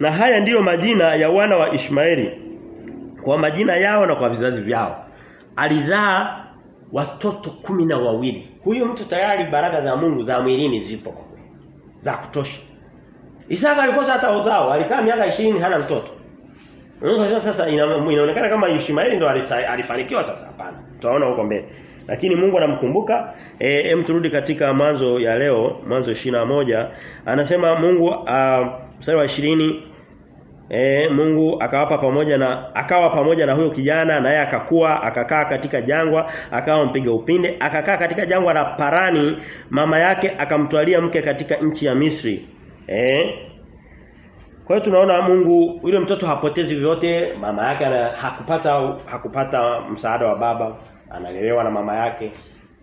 Speaker 1: na haya ndiyo majina ya wana wa Ishmaeli kwa majina yao na kwa vizazi vyao. Alizaa watoto kumi na wawili. Huyo mtu tayari baraka za Mungu za mwilini zipo. Za kutosha. Isaka alikosa hata uzao, alikaa miaka 20 hana mtoto. Mungu sasa inaonekana kama Ishmaeli ndo alifanikiwa sasa hapana. Tutaona huko mbele. Lakini Mungu anamkumbuka eh hem turudi katika mwanzo ya leo mwanzo moja anasema Mungu uh, mstari wa 20 E, Mungu akawapa pamoja na akawa pamoja na huyo kijana naye akakua akakaa katika jangwa akawa mpiga upinde akakaa katika jangwa la Parani. Mama yake akamtwalia mke katika nchi ya Misri. Eh? Kwa hiyo tunaona Mungu yule mtoto hapotezi vyote mama yake ana, hakupata hakupata msaada wa baba analelewa na mama yake.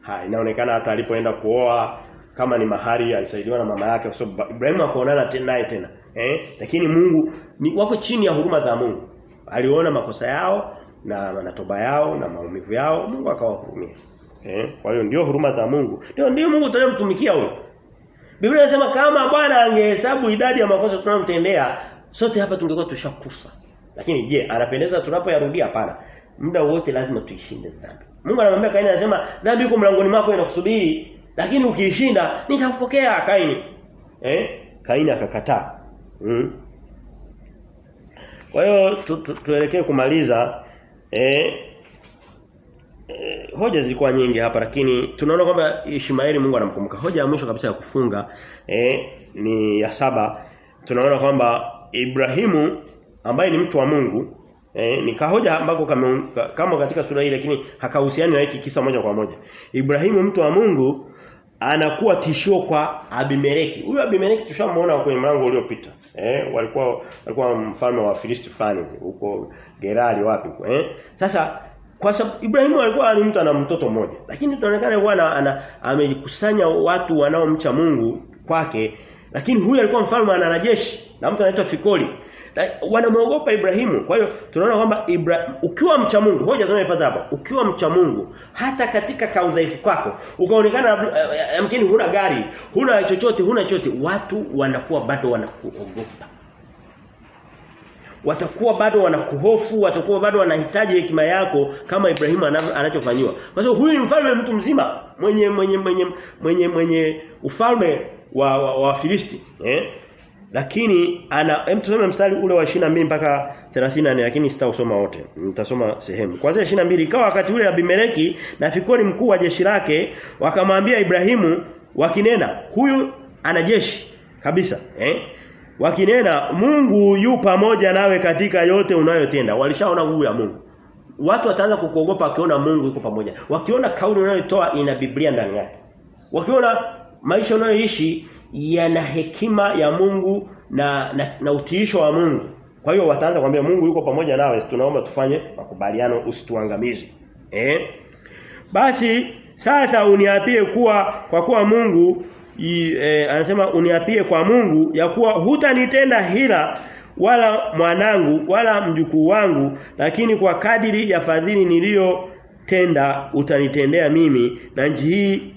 Speaker 1: Ha inaonekana hata alipoenda kuoa kama ni mahari alisaidiwa na mama yake kwa sababu Ibrahimu akoonana tena naye tena. Eh? Lakini Mungu ni wako chini ya huruma za Mungu. Aliona makosa yao na manatoba toba yao na maumivu yao Mungu akawahurumia. Eh kwa hiyo ndio huruma za Mungu. Ndio ndio Mungu tunayemtumikia huyo. Biblia inasema kama Bwana angehesabu idadi ya makosa tunayomtendea sote hapa tungekuwa tushakufa. Lakini je anapendeza tunapoyarudia? Hapana. Muda wote lazima tuishinde dhambi. Mungu anamwambia Kaini anasema dhambi iko mlangoni mwako inakusubiri. Lakini ukiishinda nitakupokea Kaini. Eh Kaini akakataa. Mm. Kwa hiyo tu, tu, tuelekee kumaliza eh, eh hoja zilikuwa nyingi hapa lakini tunaona kwamba Ishmaeli Mungu anamkumbuka. Hoja ya mwisho kabisa ya kufunga eh, ni ya saba. Tunaona kwamba Ibrahimu ambaye ni mtu wa Mungu eh, ni kahoja ambako kama, kama katika sura hii lakini hakahusiani na hiki kisa moja kwa moja. Ibrahimu mtu wa Mungu anakuwa tishio kwa Abimeleki. Huyu Abimeleki tushamuona kwenye mlango uliopita. Eh walikuwa walikuwa mfalme wa Filisti fulani huko Gerari wapi eh. Sasa kwa sababu Ibrahimu alikuwa ni mtu ana mtoto mmoja. Lakini tunaonekana bwana ana amekusanya watu wanaomcha Mungu kwake. Lakini huyu alikuwa mfalme ana jeshi na mtu anaitwa Fikoli. Wanamwogopa Ibrahimu. Kwa hiyo tunaona kwamba ukiwa mcha Mungu, hoja tunayopata hapa, ukiwa mcha Mungu hata katika kaudhaifu kwako, ukaonekana yamkini uh, huna gari, huna chochote, huna chochote, watu wanakuwa bado wanakuogopa. Watakuwa bado wanakuhofu, watakuwa bado wanahitaji hekima yako kama Ibrahimu anachofanywa. Kwa sababu huyu ni mfalme mtu mzima, mwenye mwenye mwenye mwenye mwenye ufalme wa wa, wa Filisti, eh? Lakini ana hem tusome mstari ule wa 22 mpaka 34 lakini sitausoma wote. Nitasoma sehemu. Kwanza 22 ikawa wakati ule Abimeleki na fikoni mkuu wa jeshi lake wakamwambia Ibrahimu wakinena huyu ana jeshi kabisa eh? Wakinena Mungu yu pamoja nawe katika yote unayotenda. Walishaona nguvu ya Mungu. Watu wataanza kukuogopa wakiona Mungu yuko pamoja. Wakiona kauli unayotoa ina Biblia ndani yake. Wakiona maisha unayoishi yana hekima ya Mungu na, na, na utiisho wa Mungu. Kwa hiyo wataanza kwambia Mungu yuko pamoja nawe, tunaomba tufanye makubaliano usituangamize. Eh? Basi sasa uniapie kuwa kwa kuwa Mungu i, e, anasema uniapie kwa Mungu ya kuwa hutanitenda hila wala mwanangu wala mjukuu wangu lakini kwa kadiri ya fadhili niliyotenda utanitendea mimi na nchi hii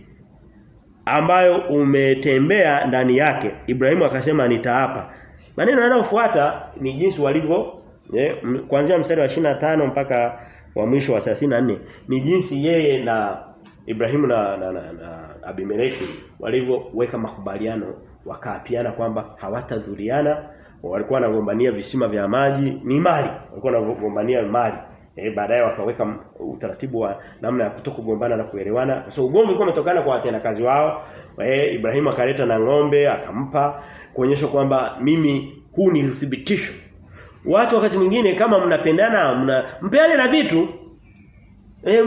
Speaker 1: ambayo umetembea ndani yake. Ibrahimu akasema nitaapa. Maneno yanayofuata ni jinsi walivyo eh, kuanzia mstari wa 25 mpaka wa mwisho wa 34 ni jinsi yeye na Ibrahimu na, na, na, na Abimeleki walivyoweka makubaliano wakaapiana kwamba hawatadhuriana walikuwa wanagombania visima vya maji ni mali walikuwa wanagombania mali Eh baadaye wakaweka utaratibu wa namna ya kutokugombana na kuelewana. Kwa sababu ugomvi ulikuwa umetokana kwa watendakazi wao. Eh Ibrahimu akaleta na ng'ombe akampa kuonyesha kwamba mimi huu ni uthibitisho. Watu wakati mwingine kama mnapendana mna mpeane na vitu Eh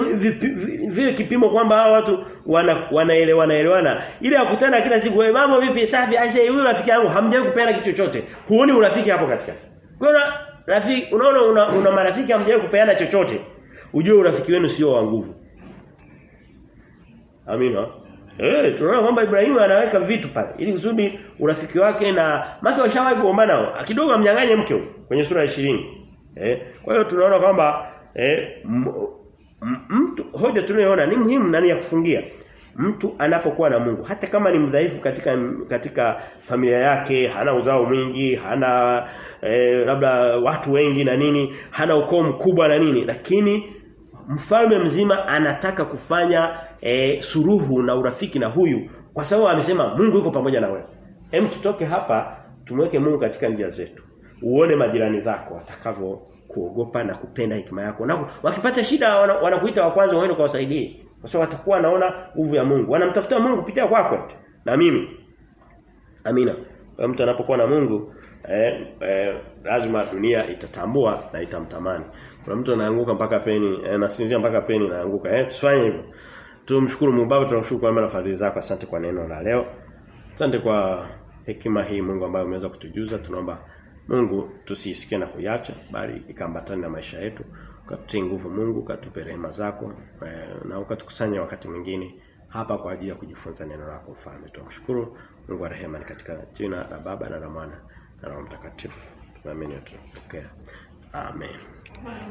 Speaker 1: vile kipimo kwamba hao watu wana wanaelewana elewana ile akutana kila siku wewe mambo vipi safi aisha huyu rafiki yangu hamjawahi kupeana kitu chochote huoni urafiki hapo katikati kwa rafiki unaona una, una marafiki hamjawahi kupeana chochote? Ujue urafiki wenu sio wa nguvu. Amina. Eh tunaona kwamba Ibrahimu anaweka vitu pale ili kusudi urafiki wake na mke washawahi kuombana kidogo amnyang'anye mke kwenye sura ya 20 eh kwa hiyo tunaona kwamba eh mtu hoja tunayoona ni muhimu nani ya kufungia mtu anapokuwa na Mungu hata kama ni mdhaifu katika katika familia yake hana uzao mwingi hana eh, labda watu wengi na nini hana ukoo mkubwa na nini lakini mfalme mzima anataka kufanya eh, suruhu na urafiki na huyu kwa sababu amesema Mungu yuko pamoja na wewe hem tutoke hapa tumweke Mungu katika njia zetu uone majirani zako atakavyo kuogopa na kupenda hekima yako. Na wakipata shida wanakuita wana wa kwanza waende kuwasaidie. Kwa sababu atakuwa anaona nguvu ya Mungu. Wanamtafuta Mungu kupitia kwako. Na mimi. Amina. Kwa mtu anapokuwa na Mungu eh, eh, lazima dunia itatambua na itamtamani. Kuna mtu anaanguka mpaka peni, eh, nasinzia mpaka peni naanguka. Eh, tusifanye hivyo. Tumshukuru Mungu Baba, tunashukuru kwa na fadhili zako. Asante kwa neno la leo. Asante kwa hekima hii Mungu ambayo umeweza kutujuza. Tunaomba Mungu tusiisikie na kuiacha bali ikambatane na maisha yetu. Ukatutie nguvu Mungu, katupe rehema zako na ukatukusanya wakati mwingine hapa kwa ajili ya kujifunza neno lako mfalme. Tunamshukuru Mungu wa rehema ni katika jina la Baba na la Mwana na la Mtakatifu. Tunaamini tutapokea. Amen. Amen.